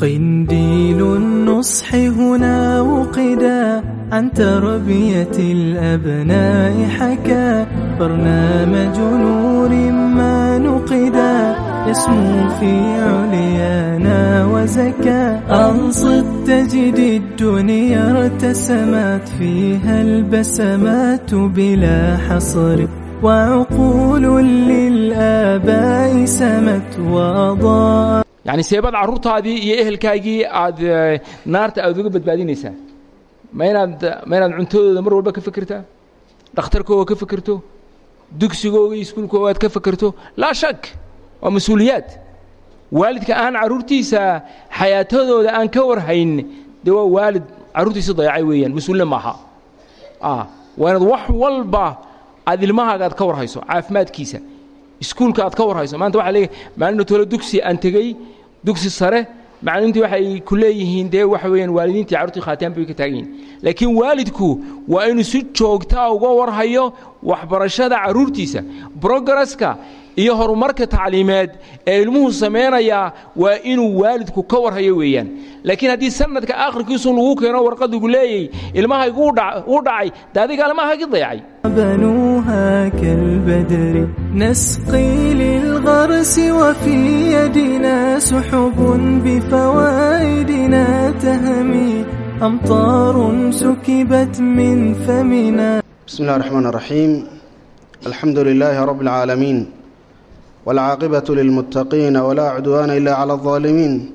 قنديل النصح هنا وقدا عن تربية الأبناء حكى برنامج نور ما نقدا يسمو في عليانا وزكى أنصت تجد الدنيا ارتسمت فيها البسمات بلا حصر وعقول للآباء سمت وأضاءت yacni seebaad carruurtaadii iyo ehelkaagii aad naarta aad uga badbaadinaysaa ma inaad ma mar walba ka fikirtaa dhakhtarkooga ka fikirto? Dugsigooga iyo ka fikirto? Laa shak waa mas'uuliyaad. Waalidka aan carruurtiisa xayaatadooda aan ka warhayn dee waa waalid carruurtiisa dayacay weeyaan mas'uulina maaha. Waa inaad wax walba aad ilmahaaga ka warhayso caafimaadkiisa iskuulka aad ka warhayso. Maanta waxa leeyahay maalin tolo dugsi aan tegey dugsi sare macalimiintii waxay ku leeyihiin dee waxa weeyaan waalidiintii carruurtii khaataan bay ka taagan laakiin waalidku waa inuu si joogtaa uga warhayo waxbarashada carruurtiisa brogresska iyo horumarka tacliimeed ee ilmuhu samaynayaa waa inuu waalidku ka warhayo weeyaan laakiin haddii sanadka akhirkiisu lagu keeno warqadigu leeyay ilmahaygu u dhacay de adigaa ilmahagi dayacay بنوها كالبدر نسقي للغرس وفي يدنا سحب بفوائدنا تهمي أمطار سكبت من فمنا بسم الله الرحمن الرحيم الحمد لله رب العالمين والعاقبة للمتقين ولا عدوان إلا على الظالمين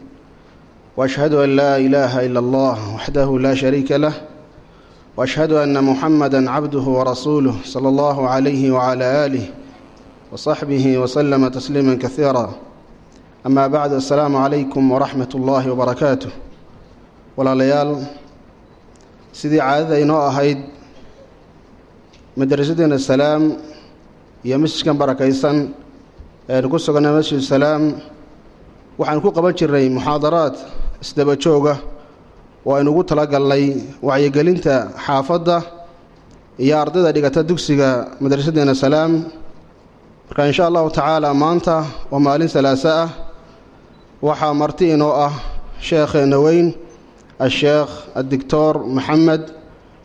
وأشهد أن لا إله إلا الله وحده لا شريك له وأشهد أن محمدا عبده ورسوله صلى الله عليه وعلى آله وصحبه وسلم تسليما كثيرا أما بعد السلام عليكم ورحمة الله وبركاته walaalayaal sidii caadada inoo ahayd madrasaddeena salaam iyo masjidkan barakaysan ku sugannay masjid salaam waxaan ku qaban jirnay muxaadaraad isdaba jooga oo aynu ugu talagalnay wacyigelinta xaafadda iyo ardayda dhigata dugsiga madrasadeena salaam. Marka insha allahu tacaala maanta waa maalin salaaso ah. Waxaa marti inoo ah sheekheena weyn asheekh addictor maxamed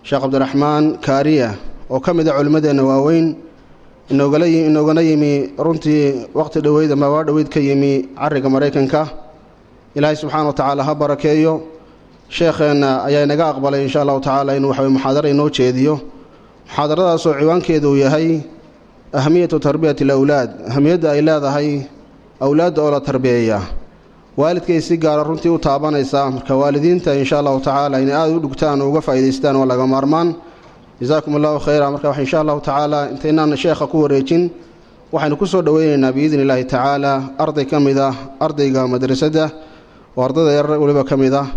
sheekh cabdiraxmaan kaariya oo ka mid a culimmadeenna waaweyn inoogana yimi runtii waqti dhoweyd ama waa dhoweyd ka yimi cariga maraykanka. Ilaahay subxaana wa tacaala ha barakeeyo. Sheekheenna ayaa inaga aqbalay insha allahu tacaala inuu waxawey muxaadara inoo jeediyo. Muxaadaradaasoo ciwaankeedu uu yahay ahamiyatu tarbiyati alawlaad. Ahamiyadda ay leedahay awlaadda oo la tarbiyeeya. Waalidkay si gaara runtii u taabanaysaa marka waalidiinta insha allahu tacaala inay aada u dhugtaan oo uga faa'idaystaan waa laga maarmaan jazaakum allahu khayra marka wax insha allahu tacaala intaynaan sheekha ku wareejin waxaynu ku soo dhoweynaynaa biidni illaahi tacaala arday ka mid ah ardayga madrasadda oo ardayda yar weliba ka mid ah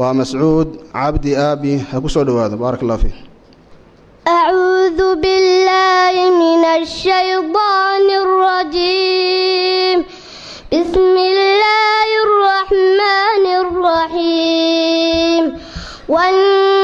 waa mascuud cabdi aabi ha ku soo dhowaado baarak allah fiik أعوذ بالله من الشيطان الرجيم بسم الله الرحمن الرحيم والنجم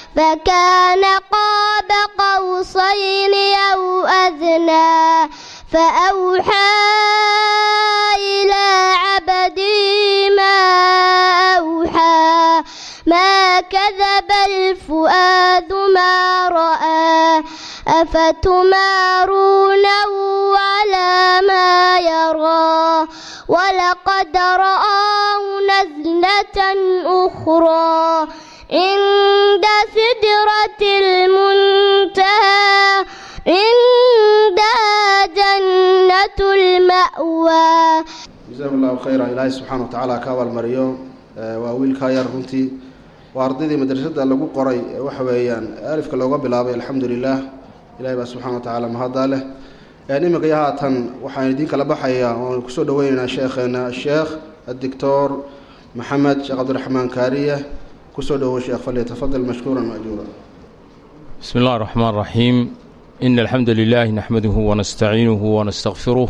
فكان قاب قوسين أو أذنى فأوحى إلى عبدي ما أوحى ما كذب الفؤاد ما رأى أفتمارونه على ما يرى ولقد رآه نزلة أخرى عند سدرة المنتهى عندها جنة المأوى jazakum allahu khayra ilaahay subxaana wa tacaala ka abaalmariyo waa wiilkaa yar runtii waa ardaydii madrasadda lagu qoray ee waxa weeyaan alifka looga bilaabay alxamdu lilah ilahay baa subxana wa tacaala mahaddaa leh iminka iyo haatan waxaan idiin kala baxayaa oon kusoo dhaweyneynaa sheekheena sheekh adictor maxamed sheekh cabdiraxmaan kaariye ku soo dhowow sheekh falyatafadal mashkuuran maajuura bismi اllahi الraxmaan الraxiim ina alxamdu lilaahi naxmaduhu wanastaciinuhu wanastakfiruh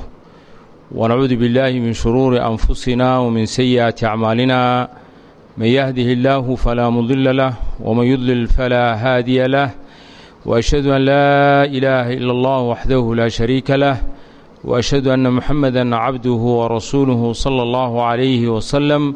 wanacuudu billaahi min shuruuri anfusina wmin sayi'aati acmaalina man yahdihi illaahu falaa mudila lah wman yudlil falaa haadiya lah. Waashhadu an laa ilaaha ila allah waxdahu laa shariika lah waashhadu anna muxameda cabduhu warasuuluhu sala اllahu calayhi wasalam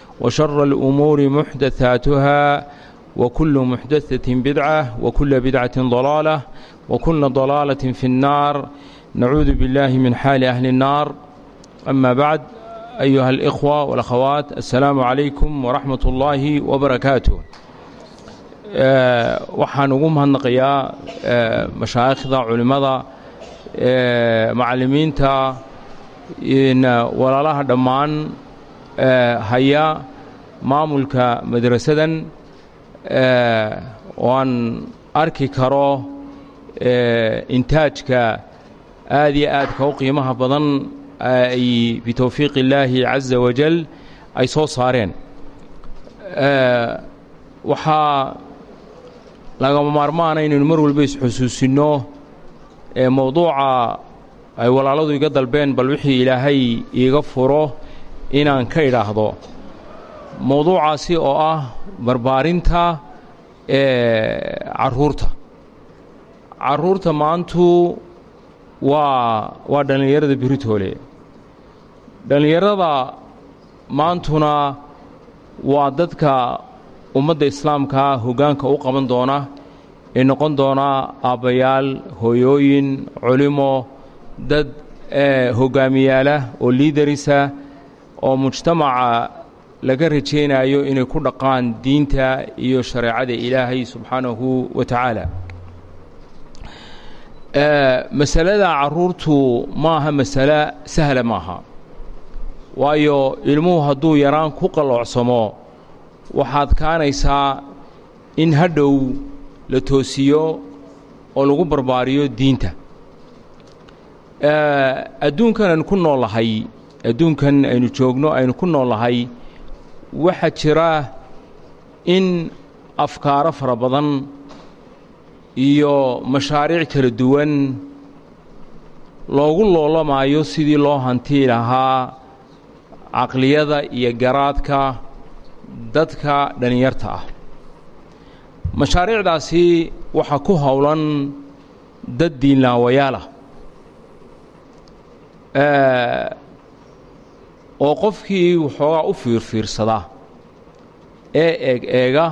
وشر الأمور محدثاتها وكل محدثة بدعة وكل بدعة ضلالة وكل ضلالة في النار نعوذ بالله من حال أهل النار أما بعد أيها الإخوة والأخوات السلام عليكم ورحمة الله وبركاته waxaan ugu mahadnaqayaa mashaayikhda culimmada macallimiinta walaalaha dhammaan haya maamulka madrasadan oo aan arki karo intaajka aad iyo aadka u qiimaha badan ay bitowfiiq illaahi caza wajal ay soo saareen. Waxaa lagama maarmaana inaynu mar walba isxusuusinno mowduuca ay walaaladu iga dalbeen bal wixii ilaahay iiga furo inaan ka idhaahdo mowduucaasi oo ah barbaarinta carruurta carruurta maantu waa waa dhallinyarada biritoole. Dhallinyarada maantuna waa dadka ummadda islaamkaa hoggaanka u qaban doona ee noqon doona aabbayaal hooyooyin culimo dad hoggaamiyaala oo liidarisa oo mujtamaca laga rajaynayo inay ku dhaqaan diinta iyo shareecada ilaahay subxaanahu wa tacaala. Masalada caruurtu maaha masale sahla maaha. Waayo ilmuhu hadduu yaraan ku qaloocsamo waxaad kaanaysaa in hadhow la toosiyo oo lagu barbaariyo diinta. Adduunkan aynu ku noolahay adduunkan aynu joogno aynu ku noolahay waxaa jira in afkaaro fara badan iyo mashaariic kala duwan loogu loolamaayo sidii loo hantii lahaa caqliyada iyo garaadka dadka dhallinyarta ah. Mashaariicdaasi waxaa ku howlan dad diinlaawayaalah oo qofkii waxoogaa u fiirfiirsada. Ee eeg eega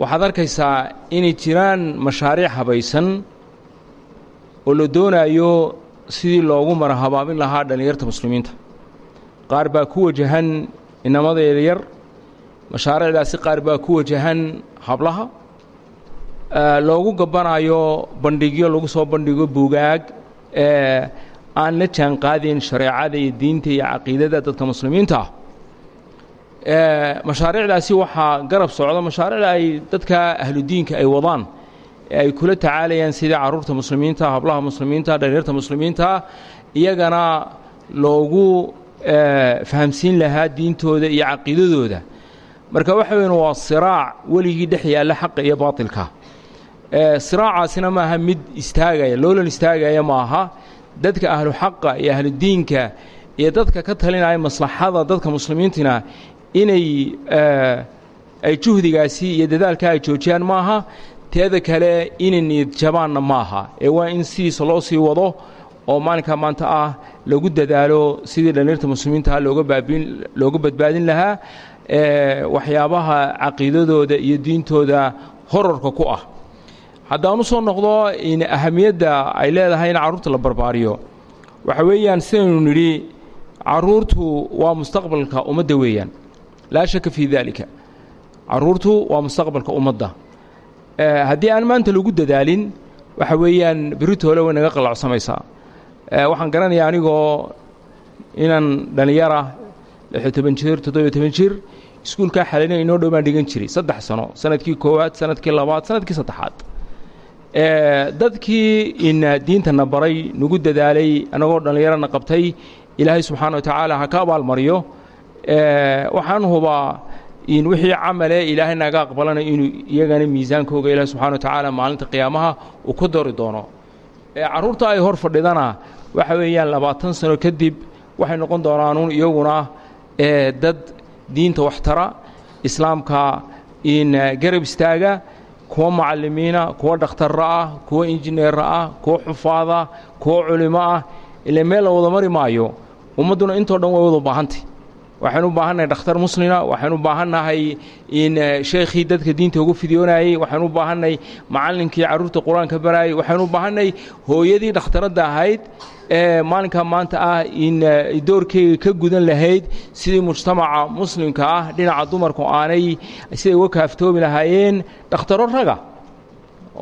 waxaad arkaysaa inay jiraan mashaariic habaysan oo la doonaayo sidii loogu marahabaabin lahaa dhallinyarta muslimiinta. Qaar baa ku wajahan inamada yaryar mashaariicdaasi qaar baa ku wajahan hablaha loogu gabbanayo bandhigyo lagu soo bandhigo buugaag aan la jaan qaadayn shareecada iyo diinta iyo caqiidada dadka muslimiinta ah. Mashaariicdaasi waxaa garab socda mashaariicda ay dadka ahludiinka ay wadaan ee ay kula tacaalayaan sidii carruurta muslimiinta hablaha muslimiinta dhalinyarta muslimiinta iyagana loogu fahamsiin lahaa diintooda iyo caqiidadooda. Marka waxa weyn waa siraac weligii dhex yaalla xaqa iyo baatilka. Siraacaasina maaha mid istaagaya loolan istaagaya maaha dadka ahlu xaqa iyo ahlu diinka iyo dadka ka talinaya maslaxada dadka muslimiintina inay ay juhdigaasi iyo dadaalka ay joojiyaan maaha teeda kale inay niyad jabaanna maaha. Ee waa in sidiisa loo sii wado oo maalinka maanta ah lagu dadaalo sidii dhallinyarta muslimiinta looga baabiin looga badbaadin lahaa waxyaabaha caqiidadooda iyo diintooda horarka ku ah haddaan u soo noqdo ahamiyadda ay leedahay in carruurta la barbaariyo waxa weeyaan sidaynu nidhi carruurtu waa mustaqbalka ummadda weeyaan. Laa shaka fii daalika. Carruurtu waa mustaqbalka ummadda. Haddii aan maanta lagu dadaalin waxa weeyaan beritoole way naga qalacsamaysaa waxaan garanayaa anigoo inaan dhallinyara lixyo toban jir toddobiyo toban jir iskuulkaa xalina inoo dhow baan dhigan jiray. Saddex sano sannadkii koowaad sannadkii labaad sannadkii saddexaad dadkii ina diintana baray nagu dadaalay annagoo dhallinyarana qabtay ilaahay subxaana wa tacaala ha ka abaalmariyo. Waxaan hubaa in wixii camale ilaahay naga aqbalana inuu iyagana miisaankooga ilaahay subxana wa tacaala maalinta qiyaamaha uu ku dari doono. Carruurta ay hor fadhidana waxa weeyaan labaatan sano kadib waxay noqon doonaanuun iyaguna dad diinta waxtara islaamka in garab istaaga kuwa macallimiina kuwa dhakhtarra ah kuwa injineera ah kuwa xufaada kuwa culimo ah ile meel la wada mari maayo. Ummadduna intoo dhan way wada baahantay waxaynu u baahannahay dhakhtar muslina waxaynu u baahannahay in sheekhii dadka diinta ugu fidiyoonayey waxaynu u baahannahay macallinkii carruurta qur'aanka baraayey waxaynu u baahannahay hooyadii dhakhtaradda ahayd ee maalinkaa maanta ah in doorkeyga ka gudan lahayd sidii mujtamaca muslimka ah dhinaca dumarku aanay siday uga kaaftoomi lahaayeen dhakhtaro raga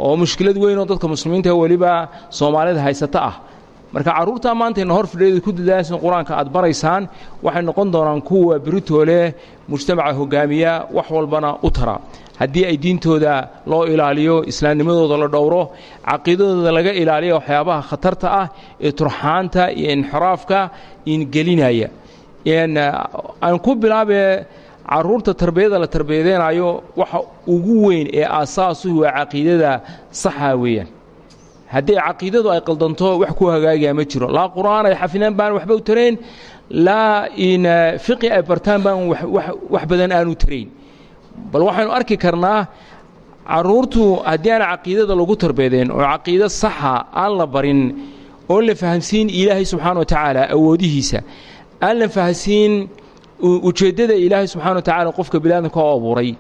oo mushkilad weyn oo dadka muslimiinta weliba soomaalida haysata ah marka carruurtaa maantayna hor fidheeda ku dadaasan qur'aanka aad baraysaan waxay noqon doonaan kuwa beritoole mujtamaca hogaamiya wax walbana u tara. Haddii ay diintooda loo ilaaliyo islaamnimadooda la dhowro caqiidadooda laga ilaaliyo waxyaabaha khatarta ah ee turxaanta iyo inxiraafka ingelinaya aan ku bilaabe carruurta tarbiyada la tarbiyadeynayo waxa ugu weyn ee aasaasuhu waa caqiidada saxa weeyaan haddii caqiidadu ay qaldanto wax ku hagaagayaa ma jiro. Laa qur'aan ay xafidaan baan waxba u tarayn laa in fiqi ay bartaan baan wax badan aanu tarayn bal waxaynu arki karnaa carruurtu haddii aan caqiidada lagu tarbiyadeen oo caqiido saxa aan la barin oon la fahamsiin ilaahay subxaana wa tacaala awoodihiisa aan la fahamsiin ujeeddada ilaahay subxana wa tacala qofka biniaadamka oo abuuray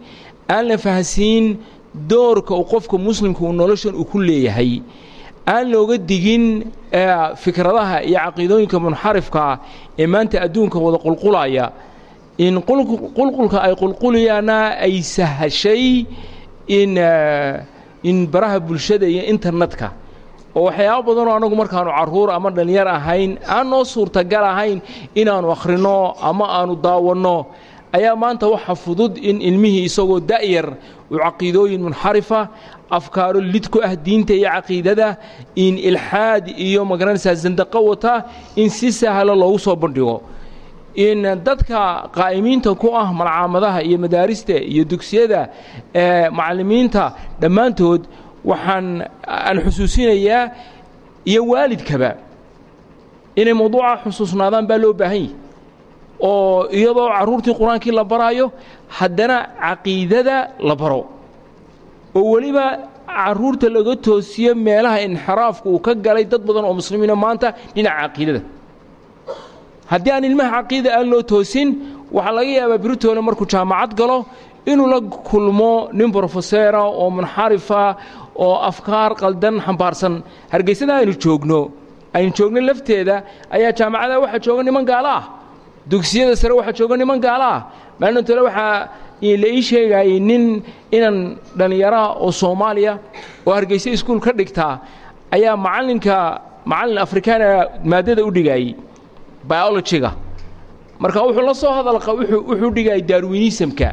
aan la fahamsiin doorka uu qofka muslimka uu noloshan uu ku leeyahay aan looga digin fikradaha iyo caqiidooyinka munxarifkaa ee maanta adduunka wada qulqulaya. In qulqulka ay qulquliyaana ay sahashay in in baraha bulshada iyo internetka. Oo waxyaabo badanoo annagu markaanu carruur ama dhallinyar ahayn aan noo suurtagal ahayn inaannu akhrinno ama aanu daawanno ayaa maanta waxa fudud in ilmihii isagoo da'yar uu caqiidooyin munxarifa afkaaro lid ku ah diinta iyo caqiidada in ilxaad iyo ma garanaysaa sandaqo wata in si sahlo loogu soo bandhigo. In dadka qaa'imiinta ku ah malcaamadaha iyo madaarista iyo dugsiyada ee macallimiinta dhammaantood waxaan aan xusuusinayaa iyo waalidkaba inay mawduuca xusuusnaadaan baa loo baahan yahi oo iyadoo carruurtii qur'aankii la baraayo haddana caqiidada la baro oo weliba carruurta laga toosiyo meelaha inxiraafka uu ka galay dad badan oo muslimiina maanta dhinaca caqiidada. Haddii aan ilmaha caqiida aan loo toosin waxaa laga yaabaa biritoole markuu jaamacad galo inuu la kulmo nin brofeseera oo munxarifa oo afkaar qaldan xambaarsan. Hargeysada aynu joogno aynu joogno lafteeda ayaa jaamacada waxaa jooga niman gaalo ah. Dugsiyada sare waxaa jooga niman gaalo ah. Maalintole waxaa la ii sheegayay nin inan dhallinyaraha oo soomaaliya oo hargeysa iskuul ka dhigtaa ayaa macallinka macallin afrikaana maaddada u dhigayey biologiga marka wuxuu la soo hadalqa wuxuu dhigayay darwinismka.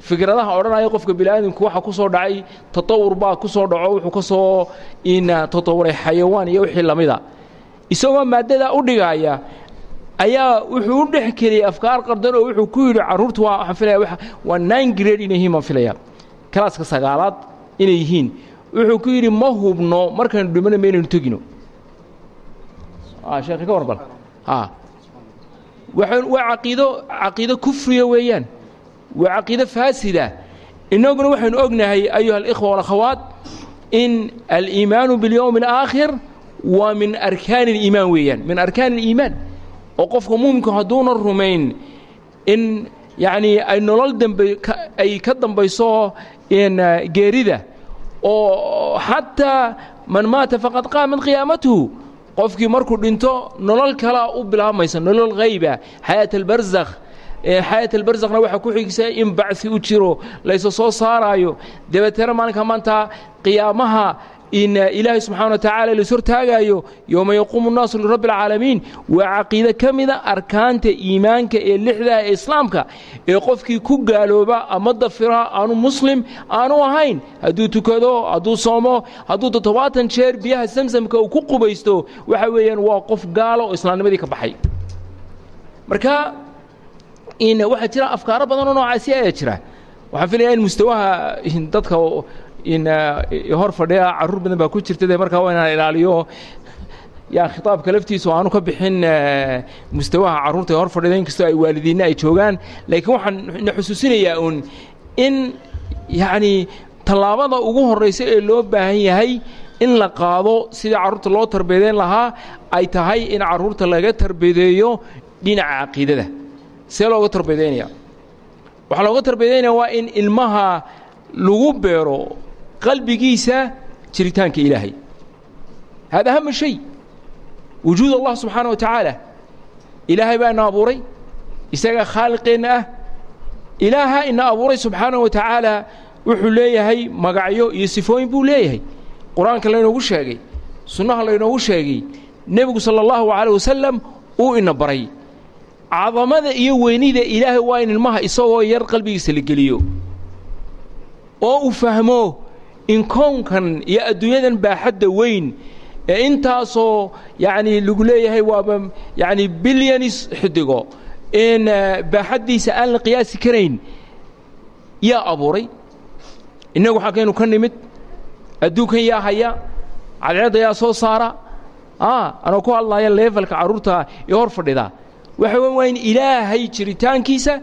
Fikradaha odhanaya qofka biniaadamku waxa ku soo dhacay tatawur baa ku soo dhaco wuxuu ka soo in tatawuray xayawaan iyo wixii lamida isagoo maaddadaa u dhigaya ayaa wuxuu u dhex keliyey afkaar qardan oo wuxuu ku yidhi carruurtu waa waxaan filaya waa nine grade inay yihiin baan filaya kalaaska sagaalaad inay yihiin wuxuu ku yidhi ma hubno markaynu dhimana ma inaynu tegino sheekhi ka warbal waa caqiido caqiido kufriya weeyaan waa caqiido faasida innaguna waxaynu ognahay ayuha alikhwa walakhawaat in aliimaanu biاlyowmi alaakhir waa min arkaani اliimaan weeyaan min arkaani اliimaan oo qofka muuminka hadduuna rumayn in yacnii ay nolol dambe ay ka dambayso geerida. Oo xataa man maata faqad qaamat qiyaamatuhu qofkii markuu dhinto nolol kalaa u bilaabmaysa nolol hayba xayaat albarzakh xayaat albarzakna waxaa ku xigsa in bacfi u jiro laysa soo saaraayo. Dabeetana maalinka maanta qiyaamaha ilaahay subxaana wa tacaala lais hortaagaayo yowma yaquumu nnaasu lirabbi alcaalamiin waa caqiide ka mida arkaanta iimaanka ee lixdaa ee islaamka ee qofkii ku gaalooba ama dafira aanu muslim aanu ahayn hadduu tukado hadduu soomo hadduu toddobaatan jeer biyaha samsamka uu ku qubaysto waxa weeyaan waa qof gaalo oo islaamnimadii ka baxay. Marka waxaa jira afkaaro badan oo noocaasi ayaa jira. Waxaan filayaa in mustawaha dadka hor fadhiya carruur badan baa ku jirta markaa waa inaan ilaaliyo. Yaa khitaabka laftiisu aanu ka bixin mustawaha carruurta ee hor fadhida inkastoo ay waalidiinna ay joogaan. Laakiin waxaan na xusuusinayaa uun in yacni tallaabada ugu horraysa ee loo baahan yahay in la qaado sidii carruurta loo tarbiyadeyn lahaa ay tahay in carruurta laga tarbiyadeeyo dhinaca caqiidada see looga tarbiyadeynaya waxaa looga tarbiyadeynaya waa in ilmaha lagu beero qalbigiisa jiritaanka ilaahay. Hada ahama shay. Wujuud allah subxaana wa tacaala ilaahay baa ina abuuray. Isagaa khaaliqeenna ah. Ilaaha ina abuuray subxaana wa tacaala wuxuu leeyahay magacyo iyo sifooyin buu leeyahay. Qur'aanka laynoogu sheegay sunnaha laynoogu sheegay nebigu sala allahu calayh wasalam uu ina baray. Cadamada iyo weynida ilaahay waa in ilmaha isagoo yar qalbigiisa la geliyo. Oo uu fahmo in kownkan iyo adduunyadan baaxadda weyn ee intaasoo yacni lagu leeyahay waaba yacni bilyanis xidigo in baaxaddiisa aan la qiyaasi karayn yaa abuuray. Innagu xaggaynu ka nimid. Adduunkan yaa haya. Cadceedda yaa soo saara. Anoo ku hadlaya leefalka carruurta ee hor fadhida. Waxa waa ilaahay jiritaankiisa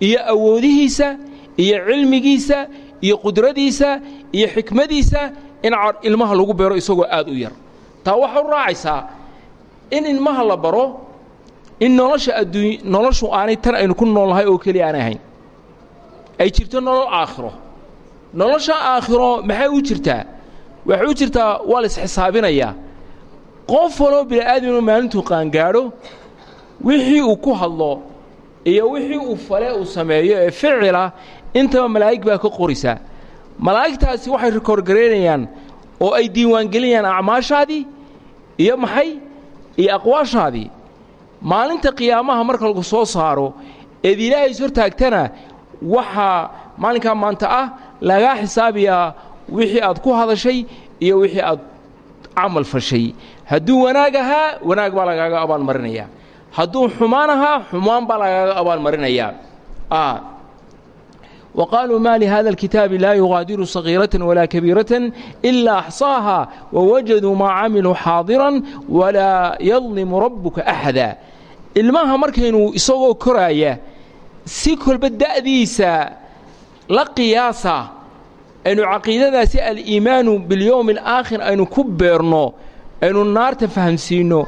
iyo awoodihiisa iyo cilmigiisa iyo qudradiisa iyo xikmadiisa in ilmaha lagu beero isagoo aad u yar. Taa waxaa u raacaysaa in ilmaha la baro in nolosha adduuny noloshu aanay tan aynu ku noolnahay oo keliya aanay ahayn. Ay jirto nolol aakhiro. Nolosha aakhiro maxay u jirtaa? Waxay u jirtaa waa la isxisaabinayaa qof waloo bini'aadaminu maalintuu qaangaadho wixii uu ku hadlo iyo wixii uu fale uu sameeyo ee ficila intaba malaa'ig baa ka qoraysaa malaa'igtaasi waxay rikoorgaraynayaan oo ay diiwaangelinayaan acmaashaadii iyo maxay iyo aqwaashaadii maalinta qiyaamaha marka lagu soo saaro eed ilaahay is hortaagtana waxaa maalinkaa maanta ah lagaa xisaabiyaa wixii aad ku hadashay iyo wixii aad camal fashay. Hadduu wanaag ahaa wanaag baa lagaaga abaalmarinayaa hadduu xumaan ahaa xumaan baa lagaaga abaalmarinayaa وقالوا ما لهذا الكتاب لا يغادر صغيرة ولا كبيرة إلا أحصاها ووجدوا ما عملوا حاضرا ولا يظلم ربك أحدا ilmaha markaynu isagoo koraaya si kolba da'diisa la qiyaasa aynu caqiidadaasi aliimaanu bilyowmi alaakhir aynu ku beerno aynu naarta fahamsiinno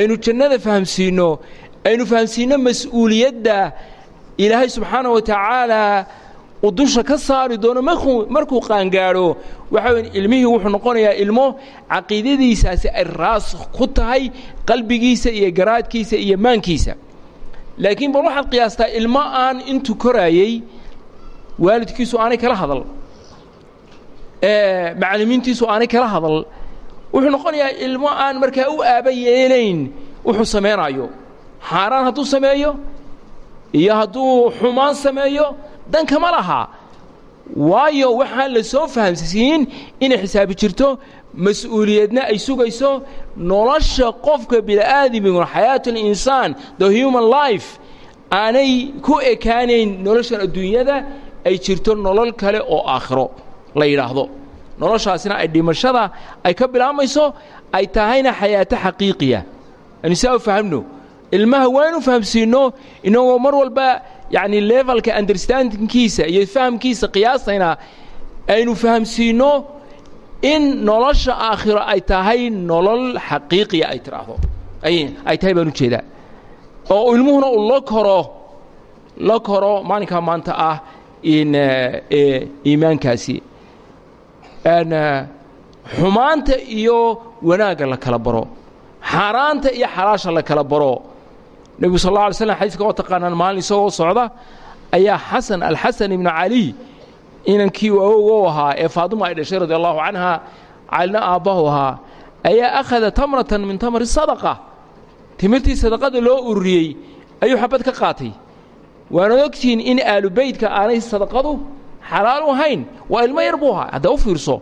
aynu jannada fahamsiinno aynu fahamsiinno mas-uuliyadda ilaahay subxaana wa tacaalaa uu dusha ka saari doono markuu qaangaadho waxa weya ilmihii wuxuu noqonayaa ilmo caqiidadiisaasi ay raasakh ku tahay qalbigiisa iyo garaadkiisa iyo maankiisa. Laakiin bal waxaad qiyaastaa ilmo aan intuu koraayey waalidkiisu aanay kala hadal. Macallimiintiisu aanay kala hadal. Wuxuu noqonayaa ilmo aan markaa u aaba yeelayn wuxuu samaynayo xaaraan hadduu sameeyo iyo hadduu xumaan sameeyo dan kama laha. Waayo waxaan la soo fahamsiin inay xisaabi jirto mas'uuliyadna ay sugayso nolosha qofka bini'aadamiguna xayaatu alinsaan the human life aanay ku ekaanayn noloshan adduunyada ay jirto nolol kale oo aakhiro la yidhaahdo. Noloshaasina ay dhimashada ay ka bilaabmayso ay tahayna xayaato xaqiiqiya. Aynu saa u fahamno? Ilmaha waanu fahamsiinno inagoo mar walba yacni levelka understandingkiisa iyo fahamkiisa qiyaastayna aynu fahamsiinno in nolosha aakhiro ay tahay nolol xaqiiqiya ay tidhaahdo. Ay tahay baan u jeedaa oo ilmuhuna uu la koro la koro maalinkaa maanta ah in iimaankaasi. Xumaanta iyo wanaagga la kala baro xaaraanta iyo xalaasha la kala baro nebigu sal alla alay slam xadiiska oo taqaanaan maalin isagoo socda ayaa xasan alxasan ibnu caliy inankii uu awowga u ahaa ee faaduma ay dhashay radi allahu canha calina aabbahu ahaa ayaa akhada tamratan min tamri sadaqa. Timirtii sadaqada loo ururiyey ayuu xabad ka qaatay. Waanad ogtihiin in aalubeydka aanay sadaqadu xalaal u ahayn waa ilmo yar buu ahaa hadda u fiirso.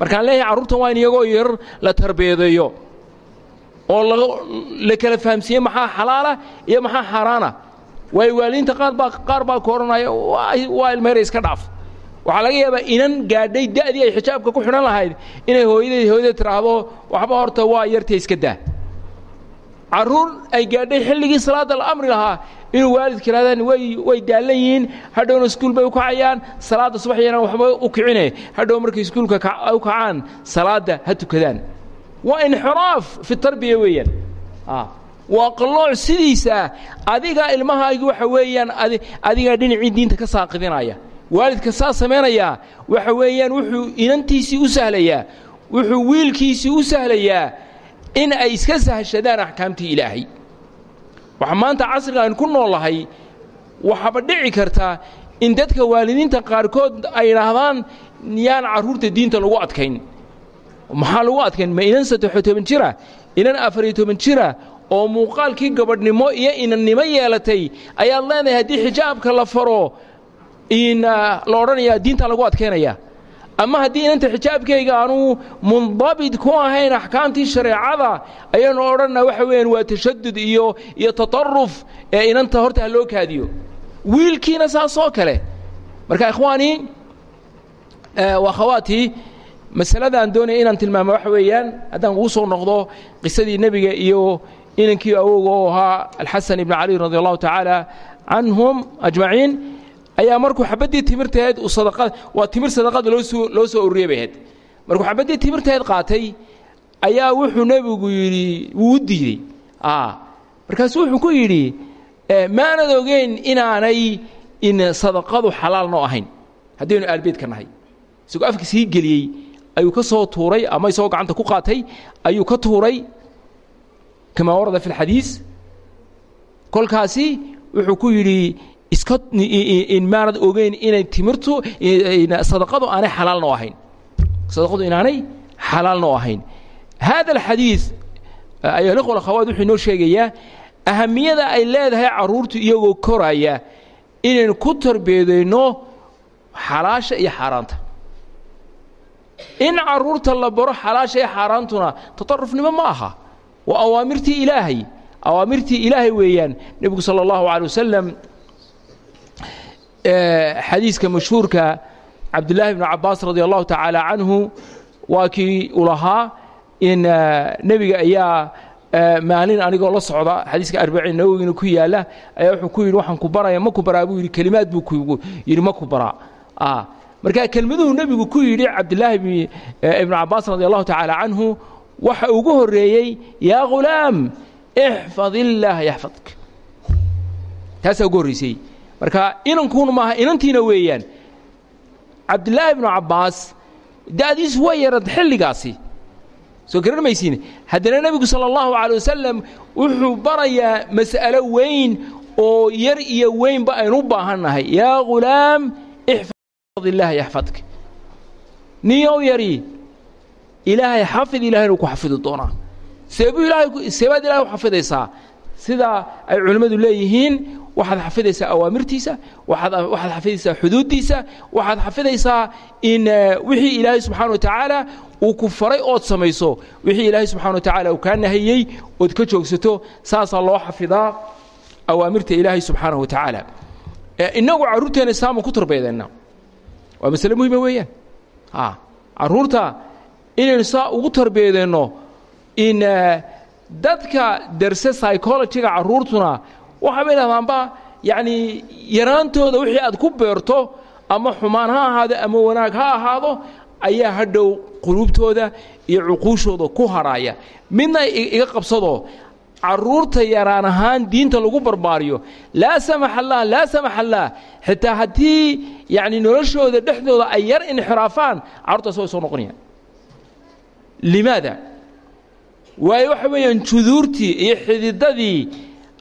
Markaan leeyahay carruurtan waa in iyagoo yar la tarbeedeeyo oo la kala fahamsiiye maxaa xalaala iyo maxaa xaaraana waayo waalidiinta qaar baa qaar baa ku odhanaya waa ilmo yar iska dhaaf. Waxaa laga yaabaa inan gaadhay da'dii ay xijaabka ku xidhan lahayd inay hooyadeed hooyadeed tidhaahdo waxba horta waa yartay iska daa. Carruur ay gaadhay xilligii salaadda la amri lahaa inuu waalidka yidhahdaan way way daallan yihiin hadhowna iskuul bay u kacayaan salaadda subax yanaan waxba u kicine hadhow markay iskuulka u kacaan salaadda ha tukadaan waa inxiraaf fi tarbiya weeyaan. Waa qallooc sidiisa adiga ilmahaagi waxa weeyaan adigaa dhinacii diinta ka saaqidinaya waalidka saa samaynayaa waxa weeyaan wuxuu inantiisii u sahlayaa wuxuu wiilkiisii u sahlayaa in ay iska sahashadaan axkaamtii ilaahay. Waxa maanta casriga aynu ku noolahay waxaaba dhici karta in dadka waalidiinta qaarkood ay idhaahdaan yaan carruurta diinta lagu adkayn maxaa lagu adkayn ma inan saddex-iyo toban jira inan afariyo toban jira oo muuqaalkii gabadhnimo iyo inannimo yeelatay ayaad leenahay haddii xijaabka la faro in la odhanayaa diinta lagu adkaynaya ama haddii inanta xijaabkayga aanu mundabit ku ahayn axkaamtii shareecada ayaanu odhanaa waxa weeyaan waa tashadud iyo iyo tataruf ee inanta horta ha loo kaadiyo. Wiilkiina saasoo kale. Marka ikhwaanii waa khawaatii masaladaan doonaya inaan tilmaamo waxa weeyaan haddaan ugu soo noqdo qisadii nebiga iyo inankii awowga oo ahaa alxasan ibni cali radi allahu tacaala canhum ajmaciin ayaa markuu xabaddii timirtaheed uu sadaqad waa timir sadaqada loo soo loo soo ururiyey bay ahayd. Markuu xabaddii timirtaheed qaatay ayaa wuxuu nebigu yidhi wuu u diidey. Markaasuu wuxuu ku yidhi maanad ogeyn inaanay in sadaqadu xalaal noo ahayn. Haddaynu aalbeedka nahay. Isagoo afka sii geliyey ayuu ka soo tuuray ama isagoo gacanta ku qaatay ayuu ka tuuray kamaa warada fi اlxadiis kolkaasi wuxuu ku yidhi iska maanad ogeyn inay timirtu sadaqadu aanay xalaal noo ahayn. Sadaqadu inaanay xalaal noo ahayn. Hada alxadiid ayaa ikhwa akhawaat wuxuu inoo sheegayaa ahamiyada ay leedahay carruurtu iyagoo koraya inaynu ku tarbeedayno xalaasha iyo xaaraanta in carruurta la baro xalaasha iyo xaaraantuna tatarufnimo ma aha. Waa awaamirtii ilaahay. Awaamirtii ilaahay weeyaan nebigu sala allahu calay wasalam xadiiska mashhuurka cabdullaahi bnu cabbaas radi allahu tacaala canhu waa kii u lahaa in nebiga ayaa maalin anigoo la socda xadiiska arbaciin nawowiina ku yaalla ayaa wuxuu ku yidhi waxaan ku baraya ma ku baraa? Buu yidhi kelimaad buu ku yidhi ma ku baraa marka kelmaduhu nebigu ku yidhi cabdillaahi ibnu cabbaas radi allahu tacaala canhu waxa ugu horreeyey yaa ghulaam ixfad illaah yaxfadk taasaa ugu horraysay marka inankuuna maaha inantiina weeyaan cabdillaahi ibnu cabbaas da'diisu waa yarad xilligaasi. Soo garan maysiin haddana nebigu sala allahu calay wasalam wuxuu barayaa mas'alo weyn oo yar iyo weynba aynu u baahannahay yaa ghulaam ixfad illaah yaxfadk niyow yari ilaahay xafid ilahay inuu ku xafidi doonaa. Seebuu ilaahay seebaad ilahay u xafidaysaa. Sida ay culimmadu leeyihiin waxaad xafidaysaa awaamirtiisa waxaad waxaad xafidaysaa xuduuddiisa waxaad xafidaysaa in wixii ilaahay subxaana wa tacaala uu ku faray ood samayso. Wixii ilaahay subxana wa tacaala uu kaa nahiyey ood ka joogsato saasaa loo xafidaa awaamirta ilaahay subxaanahu wa tacaala innagu carruurteena islaamu ku tarbeedeenna waa masale muhima weeyaan. Carruurta inaynu saa ugu tarbeedeenno in dadka derse psychologyga carruurtuna waxaa bay dhahdaanba yacni yaraantooda wixii aad ku beerto ama xumaan ha ahaado ama wanaag ha ahaado ayaa hadhow quluubtooda iyo cuquushooda ku hadhaaya midna iga qabsado carruurta yaraan ahaan diinta lagu barbaariyo. Laa samax allah laa samax allah. Xitaa haddii yacni noloshooda dhexdooda ay yar inxiraafaan carruurtaas way soo noqonayaan limaada? Waayo waxa weeyaan juduurtii iyo xididadii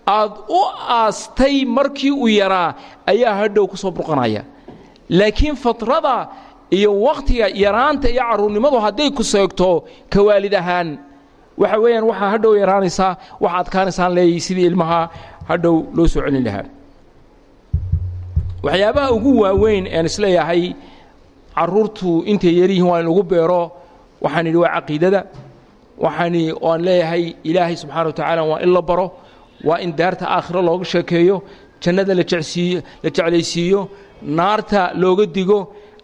aad u aastay markii uu yaraa ayaa hadhow ku soo burqanaya. Laakiin fatrada iyo wakhtiga yaraanta iyo carruurnimadu hadday ku seegto ka waalid ahaan waxa weeyaan waxaa hadhow yaraanaysaa waxa adkaanaysaan leeyahy sidii ilmaha hadhow loo soo celin lahaa. Waxyaabaha ugu waaweyn ean is leeyahay carruurtu intay yaryihiin waa in lagu beero waxaan idhi waa caqiidada. Waxaan oan leeyahay ilaahay subxaana wa tacaala waa in la baro waa in daarta aakhiro looga sheekeeyo jannada la jeclaysiiyo naarta looga digo.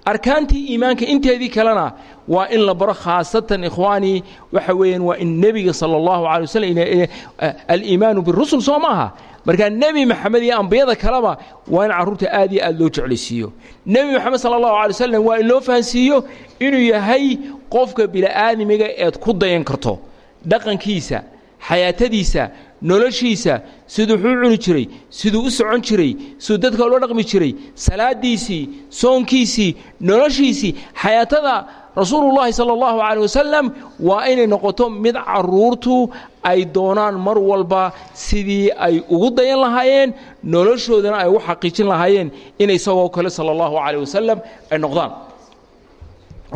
Arkaantii iimaanka inteedii kalena waa in la baro khaasatan ikhwaanii waxa weeyaan waa in nebiga sala allahu calay waslm aliimaanu birusul soo maaha markaa nebi maxamed iyo ambiyada kaleba waa in carruurta aad iyo aad loo jeclaysiiyo nebi moxamed sala allahu alay wasalam waa in loo fahansiiyo inuu yahay qofka bini'aadamiga eed ku dayan karto. Dhaqankiisa xayaatadiisa noloshiisa siduu wuxuu cuni jiray siduu u socon jiray siduu dadka ula dhaqmi jiray salaadiisii soonkiisii noloshiisii xayaatada rasuulullahi sala allahu caleyh wasalam waa inay noqoto mid carruurtu ay doonaan mar walba sidii ay ugu dayan lahaayeen noloshoodana ay ugu xaqiijin lahaayeen in isagoo kale sala allahu wasalam ay noqdaan.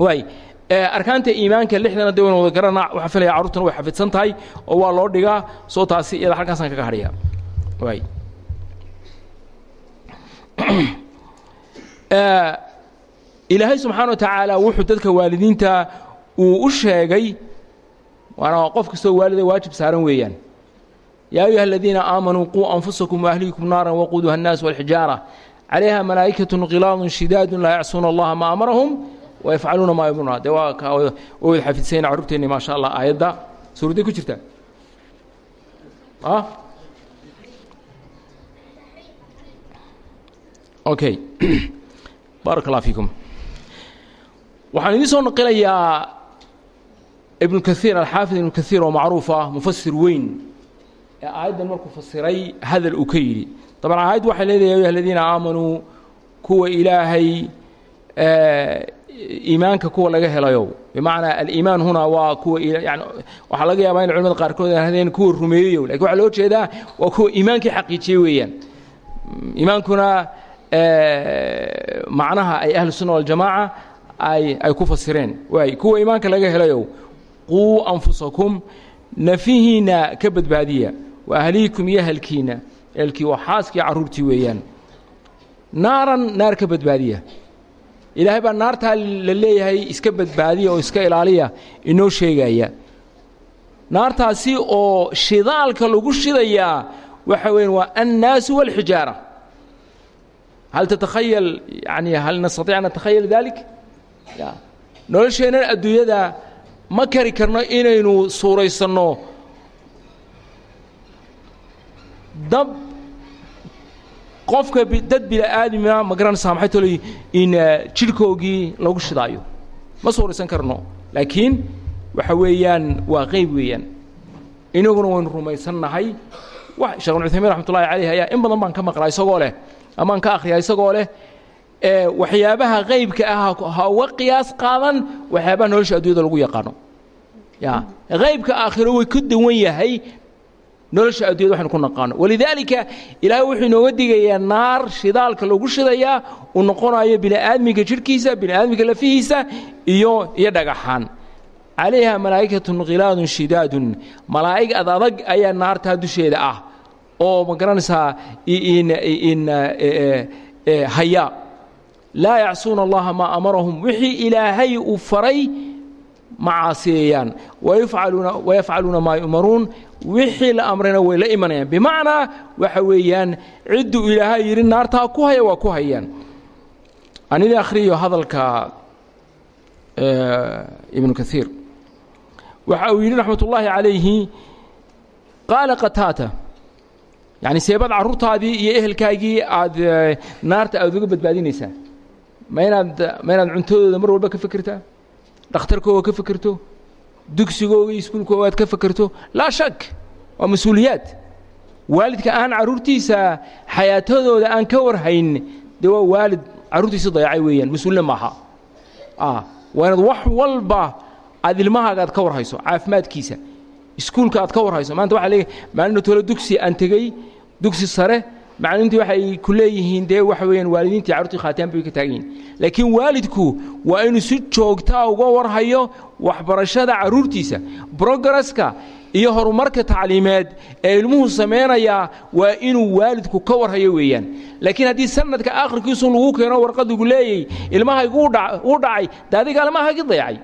Waay arkaanta iimaanka lixdana de waynu wada garana waxaa filaya carruurtuna way xafidsan tahay oo waa loo dhigaa soo taasi iyada halkaasaan kaga hadhaya. Waay ilaahay subxaana wa tacaala wuxuu dadka waalidiinta uu u sheegay waana qof kastoo waalida waajib saaran weeyaan. Yaa ayuha aladiina aamanuu quu anfusakum waahliikum naaran waquuduha annaas walxijaara calayha malaa'ikatun khilaadun shidaadun laa yacsuuna allaha maa amarahum wayafcaluuna maa yumruuna dee waa kaa wawad xafidsanayna maasha allah aayadda suuradday ku jirtaa ah? okay. Baaraka fiikum waxaan idiin soo naqilayaa ibnu kaiir alxaafid ibnu kaiir oo macruuf ah mufasir weyn. Ee aayaddan markuu fasiray hadal uu ka yidhi. Dabcan aayaddu waxay leedahay ya aladiina aamanuu kuwa ilaahay iimaanka kuwa laga helayo. Bimacnaa aliimaan huna waa kuwa yani waxaa laga yaabaa in culamada qaarkood hahdeen kuwa rumeeyeyo laakiin waxaa loo jeedaa waa kuwa iimaankii xaqiijiyey weeyaan. Iimaankuna macnaha ay ahlu sunna waljamaaca ay ku fasireen. Waay kuwa iimaanka laga helayo. Quu anfusakum nafihiinna ka badbaadiya. Wa ahliikum iyo ahalkiinna ehelkii waa xaaskii carruurtii weeyaan. Naaran naar ka badbaadiya. Ilaahay baa naartaa la leeyahay iska badbaadiya oo iska ilaaliya inoo sheegaya. Naartaasi oo shidaalka lagu shidayaa waxa weyan waa annaasu wاlxijaara hal tatakhayal yani hal nastaطic an natakhayal dalik nolosheennan adduunyada ma kari karno inaynu suuraysanno. Dab qofka dad bini'aadamina ma garanaysaa maxay tolay in jidhkoogii lagu shidaayo. Ma suuraysan karno. Laakiin waxa weeyaan waa qeyb weeyaan. Inaguna waynu rumaysannahay. Wax sheekh ibn cuthaymiin raxmatullahi calayh ayaa in badan baan ka maqlaa isagoo leh amaan ka akhriyaa isagoo leh waxyaabaha qeybka ah ha uga qiyaas qaadan waxyaabaha nolosha addunyada lagu yaqaano. Ya qeybka aakhiro way ka duwan yahay nolosha addunyada waxaynu ku naqaano. Walidaalika ilaahay wuxuu inooga digayaa naar shidaalka lagu shidayaa uu noqonayo bini'aadmiga jidhkiisa bini'aadmiga lafihiisa iyo iyo dhagaxaan. Calayha malaa'ikatun khilaadun shidaadun. Malaa'ig ad adag ayaa naartaa dusheeda ah. Oo ma garanaysaa in haya laa yacsuuna allaha maa amarahum. Wixii ilaahay uu faray ma caasiyayaan wayafcaluuna maa yu'maruun. Wixii la amrayna way la imanayaan. Bimacnaa waxa weeyaan cidduu ilaahay yidhi naartaa ku haya waa ku hayaan. Anidii akhriyo hadalka ibnu kaiir waxa uu yidhi raxmat ullaahi calayhi qaala qataata. Yani seebaad carruurtaadii iyo ehelkaagii aad naarta aad uga badbaadinaysaa ma inaad ma inaad cuntadooda mar walba ka fikirtaa dhakhtarkooga ka fikirto? Dugsigooga iyo iskuulkooga aad ka fikirto? Laa shak waa mas'uuliyaad. Waalidka aan carruurtiisa xayaatadooda aan ka warhayn dee waa waalid carruurtiisa dayacay weeyaan mas'uulina maaha. Waa inaad wax walba aad ilmahaaga ka warhayso caafimaadkiisa. Iskuulka aad ka warhayso. Maanta waxaa leeyahay maalin tolo dugsi aan tegey dugsi sare macalimiintii waxay ku leeyihiin dee waxa weeyaan waalidiintii carruurtii khaataan bay ka taagan laakiin waalidku waa inuu si joogtaa uga warhayo waxbarashada carruurtiisa brogresska iyo horumarka tacliimeed ee ilmuhu samaynayaa waa inuu waalidku ka warhayo weeyaan. Laakiin haddii sanadka akhirkiisu lagu keeno warqadigu leeyay ilmahaygu u dhacay de adiga dayacay?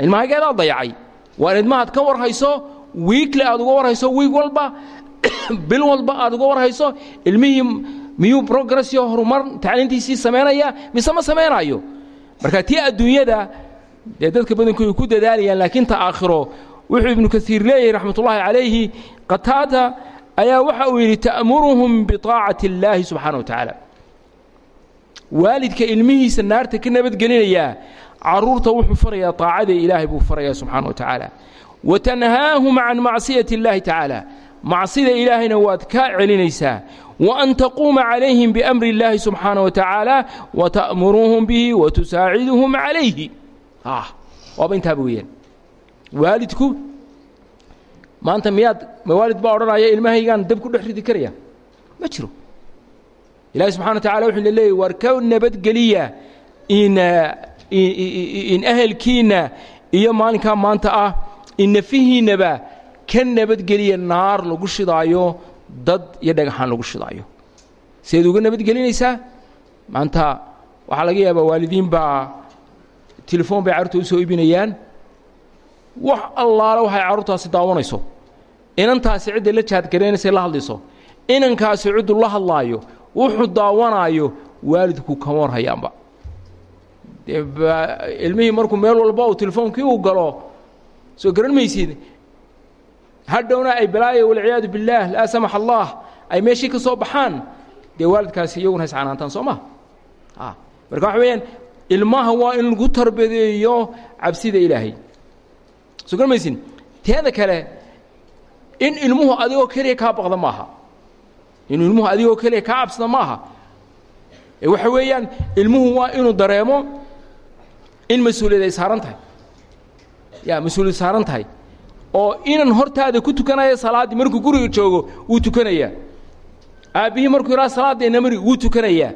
Ilmahaygeedaa dayacay waa in ilmahaad ka warhayso wiikle aad uga warhayso wiig walba bil walba aad uga warhayso ilmihii miyuu progress iyo horumar tacliintiisii samaynaya mise ma samaynayo marka tii adduunyada dee dadka badankoodu ku dadaalayaan laakiin ta aakhiro wuxuu ibnu kaiir leeyahay raxmatullaahi calayhi qataada ayaa waxa uu yidhi ta'muruhum biطaacati اllaahi subxaana wa tacaala waalidka ilmihiisa naarta ka nabadgelinayaa carruurta wuxuu farayaa طaacada ilaahay buu farayaa subxaana wa tacaala wa tanhaahum can macsiyati اllahi tacaala macsida ilaahayna waad kaa celinaysaa. Wa an taquuma calayhim biamri اllaahi subxaana wa tacaala wa ta'muruuhum bihi wa tusaaciduhum calayhi. Waaba intaaba weeyaan waalidku maanta miyaad ma waalid baa odhanaya ilmahaygaan dab ku dhex ridi karaya? Ma jiro. Ilaahi subxana wa tacala wuxuu leeyahy war ka nabadgeliya in in ehelkiinna iyo maalinkaa maanta ah in nafihiinnaba ka nabadgeliya naar lagu shidaayo dad iyo dhagaxaan lagu shidaayo. Sideed uga nabadgelinaysaa maanta waxaa laga yaabaa waalidiin baa telefoon bay carruurta u soo iibinayaan wax allaale waxay carruurtaasi daawanayso. Inantaasi cidday la jaadgaraynaysa la hadlayso. Inankaasi ciddu la hadlaayo wuxuu daawanaayo waalidku kama warhayaanba ilmihii markuu meel walba uu telefoonkii uu galo soo garan maysid hadhowna ay balaayo walciyaadu billaah laa samax allah. Ay meeshii ka soo baxaan dee waalidkaasi iyaguna hayscanaantaan soo ma? Marka waxa weeyaan ilmaha waa in lagu tarbadeeyo cabsida ilaahay. Soo garan maysin teeda kale in ilmuhu adigoo keliya kaa baqda maaha. Inuu ilmuhu adigoo keliya kaa cabsada maaha. Ee waxa weeyaan ilmuhu waa inuu dareemo in mas'uuliyad ay saaran tahay. Ya mas'uuliyad saaran tahay oo inan hortaada ku tukanaya salaaddii markuu guriga joogo wuu tukanayaa aabbihii markuu yidhaha salaadda inamari wuu tukanayaa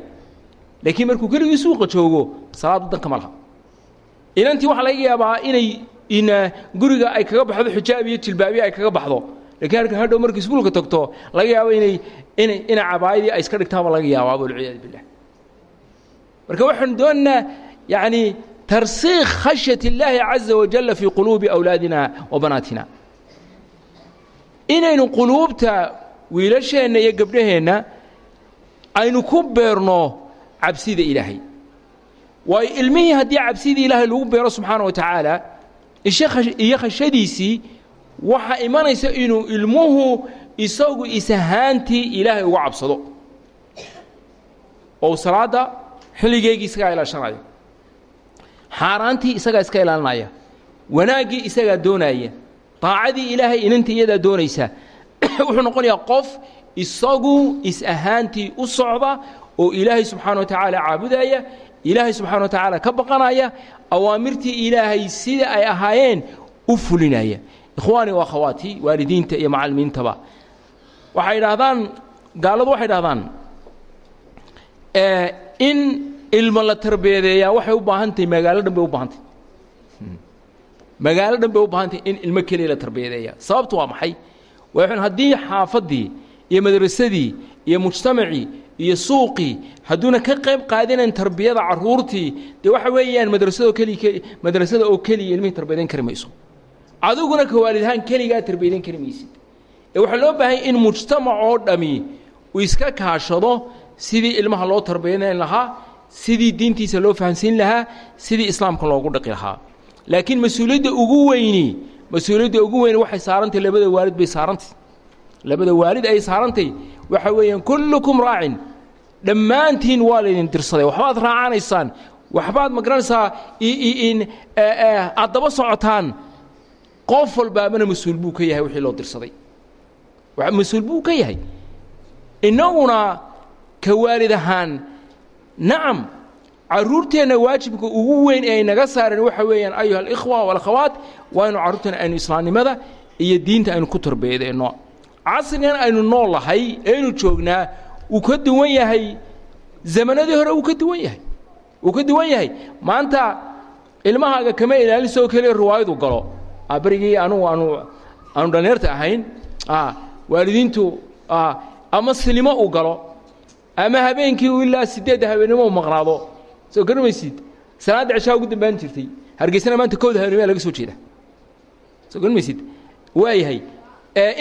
laakiin markuu keligii suuqa joogo salaaddu danka ma laha. Inantii waxaa laga yaabaa inay in guriga ay kaga baxdo xijaab iyo jilbaabiya ay kaga baxdo. Lakiin halka hadhow markay iskuulka tagto laga yaabo inay inay inay cabaayadii ay iska dhigtaaba laga yaabaa walciyaadu billah. Marka waxaanu doonaynaa yacni tarsiikh khashyat اllaahi caza wajalla fii quluubi awlaadina wa banaatina inaynu quluubta wiilasheenna iyo gabdhaheenna aynu ku beerno cabsida ilaahay waayo ilmihii haddii cabsidii ilaahay lagu beero subxaana wa tacaala iyo khashadiisii waxaa imanaysa inuu ilmuhu isagu isahaantii ilaahay uga cabsado oo salaadda xilligeygii isagaa ilaashanaya xaaraantii isagaa iska ilaalinaya. Wanaaggii isagaa doonaya. Daacadii ilaahay inantii iyadaa doonaysa. Wuxuu noqonayaa qof isagu is-ahaantii u socda oo ilaahay subxaana wa tacaala caabudaya ilaahay subxana wa tacaala ka baqanaya awaamirtii ilaahay sida ay ahaayeen u fulinaya. Ikhwaani wa akhawaatii waalidiinta iyo macallimiintaba waxay idhaahdaan gaaladu waxay idhahdaan in ilmo la tarbeedeeyaa waxay u baahan tahay magaalo dhan bay u baahan tahy magaalo dhan bay u baahan tahay in ilmo keliya la tarbeedeeya sababtu waa maxay? Waxun haddii xaafaddii iyo madrasadii iyo mujtamacii iyo suuqii hadduuna ka qayb qaadinayn tarbiyada carruurtii dee waxa weeyaan madrasadoo keliya madrasada oo keliya ilmihii tarbiyadeyn kari mayso. Adiguna ka waalidahaan keligaa tarbiyadeyn kari maysid. Ee waxaa loo baahanya in mujtamac oo dhami uu iska kaashado sidii ilmaha loo tarbiyanayn lahaa sidii diintiisa loo fahamsiin lahaa sidii islaamka loogu dhaqi lahaa. Laakiin mas'uuliyadda ugu weyni mas'uuliyadda ugu weyni waxay saarantay labada waalid bay saarantay. Labada waalid ay saarantay waxa weeyaan kullukum raacin. Dhammaantiin waa laydin dirsaday. Waxbaad raacanaysaan waxbaad ma garanaysaa in aad daba socotaan. Qof walbaabana mas'uul buu ka yahay wixii loo dirsaday. Mas'uul buu ka yahay. Innaguna ka waalid ahaan nacam carruurteenna waajibka ugu weyn ee ay naga saareen waxa weeyaan ayuha alikhwa walakhawaat waa inu aynu islaamnimada iyo diinta aynu ku tarbeedeenno casrigan aynu nool eaynu joognaa wuu ka duwan yahay zamanadii hore wuu ka duwan yahay wuu ka duwan yahay. Maanta ilmahaaga kama ilaalisoo keliya riwaayadu galo. Berigii anugu aanu aanu dhallinyarta ahayn. Waalidiintu ama silimo uu galo ama habeenkii ilaa sideedda habeennimo u maqnaado. Soo garmaysid. Salaadda ceshaa ugu dambaan jirtay. Hargeysana maanta kowda habeennimaa laga soo jeeda soo garmaysid. Waayahay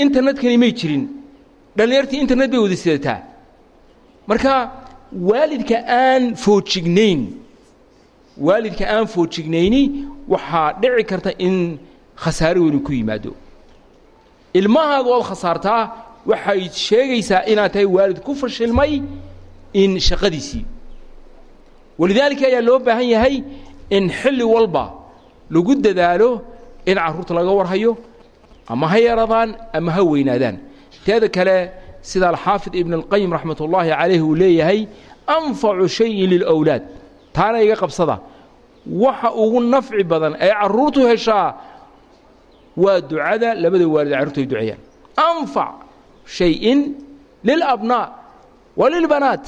internetkani may jirin. Dhallinyartii internet bay wada sidataa. Marka waalidka aan foojignayn waalidka aan foojignayni waxaa dhici karta in khasaare weynu ku yimaado. Ilmahaaga ood khasaartaa waxay sheegaysaa inaad tahay waalid ku fashilmay in shaqadiisii. Walidaalika ayaa loo baahan yahay in xilli walba lagu dadaalo in carruurta laga warhayo ama ha yaradaan ama ha weynaadaan. Teeda kale sida alxaafid ibn اlqayim raxmat ullaahi calayh uu leeyahay anfacu shayin lilwlaad taana iga qabsada waxa ugu nafci badan ee carruurtu heshaa waa ducada labada waalid carruurtu duceeyaan. Anfac shayin lilabnaa wa lilbanaat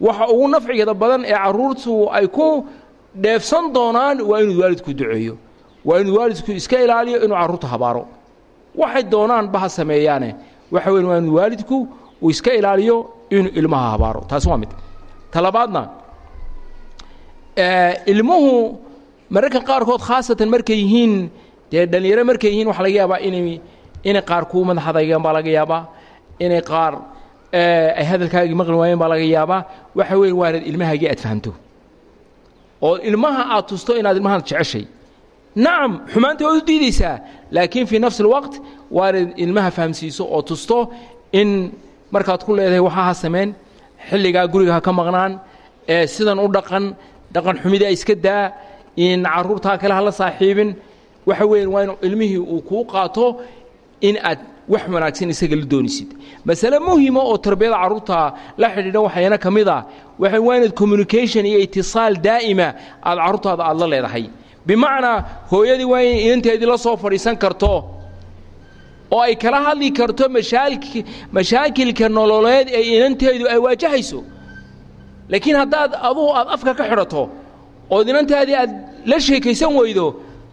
waxa ugu nafcigeeda badan ee carruurtu ay ku dheefsan doonaan waa inuu waalidku duceeyo waa inuu waalidku iska ilaaliyo inuu carruurta habaaro. waxay doonaanba ha sameeyaane. waxa weyn waa inuu waalidku uu iska ilaaliyo inuu ilmaha habaaro. taasi waa mid. talabaadna ilmuhu mararka qaarkood khaasatan markay yihiin dee dhallinyaro markay yihiin waxa laga yaabaa inay inay qaar kuu madax adaygaan baa laga yaabaa. Inay qaar ay hadalkaagii maqli waayeen baa laga yaabaa. Waxa weyn waa inaad ilmahaagii aad fahamto oo ilmaha aad tusto inaad ilmahan jeceshay. Nacam xumaanta waad u diidaysaa. Laakiin fii nafsi اlwaqt waa inaad ilmaha fahamsiiso oo tusto in markaad ku leedahay waxaa ha sameen xilligaa guriga ha ka maqnaan ee sidan u dhaqan dhaqan xumida iska daa in carruurtaa kale hala saaxiibin. Waxa weyan waa inu ilmihii uu kuu qaato in aad wax wanaagsan isaga la doonisid. Masale muhima oo tarbiyada carruurta la xidhiidha waxayna ka mid ah waxa waa inaad communication iyo itisaal daa'ima aad carruurtaada aad la leedahay. Bimacnaa hooyadii waa inay inanteedii la soo fadhiisan karto oo ay kala hadli karto mashaaki mashaakilka nololeed ee inanteedu ay waajahayso. Laakiin haddaad adugu aad afka ka xidhato ood inantaadii aad la sheekaysan weydo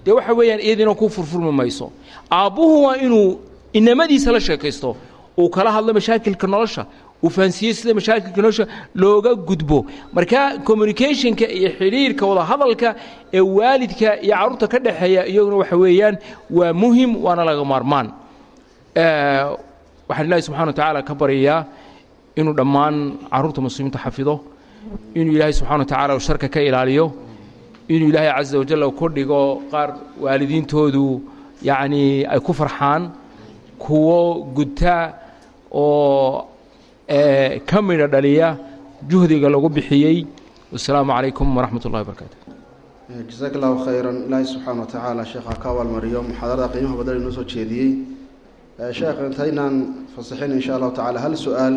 dee waxa weeyaan iyadiina ku furfurmi mayso. Aabbuhu waa inuu inamadiisa la sheekaysto. Uu kala hadlo mashaakilka nolosha uu fahansiiyo sida mashaakilka nolosha looga gudbo. Marka communicationka iyo xidhiirka wada hadalka ee waalidka iyo carruurta ka dhexeeya iyaguna waxa weeyaan waa muhiim waana laga maarmaan. Waxaan ilaahi subxana wa tacaala ka baryayaa inuu dhammaan carruurta muslimiinta xafido inuu ilaahay subxana wa tacala sharka ka ilaaliyo inuu ilaahay caza wajal ku dhigo qaar waalidiintoodu yacnii ay ku farxaan kuwo gudta oo ka midha dhaliya juhdiga lagu bixiyey. Wasalaamu calaykum waraxmat ullahi barakaatu jasaak allahu khayran. Ilaahay subxaana wa tacaala sheekha ka abaalmariyo muxaadarada qiimaha badan inoo soo jeediyey. Sheekh intaynaan fasixin insha allahu tacala hal su'aal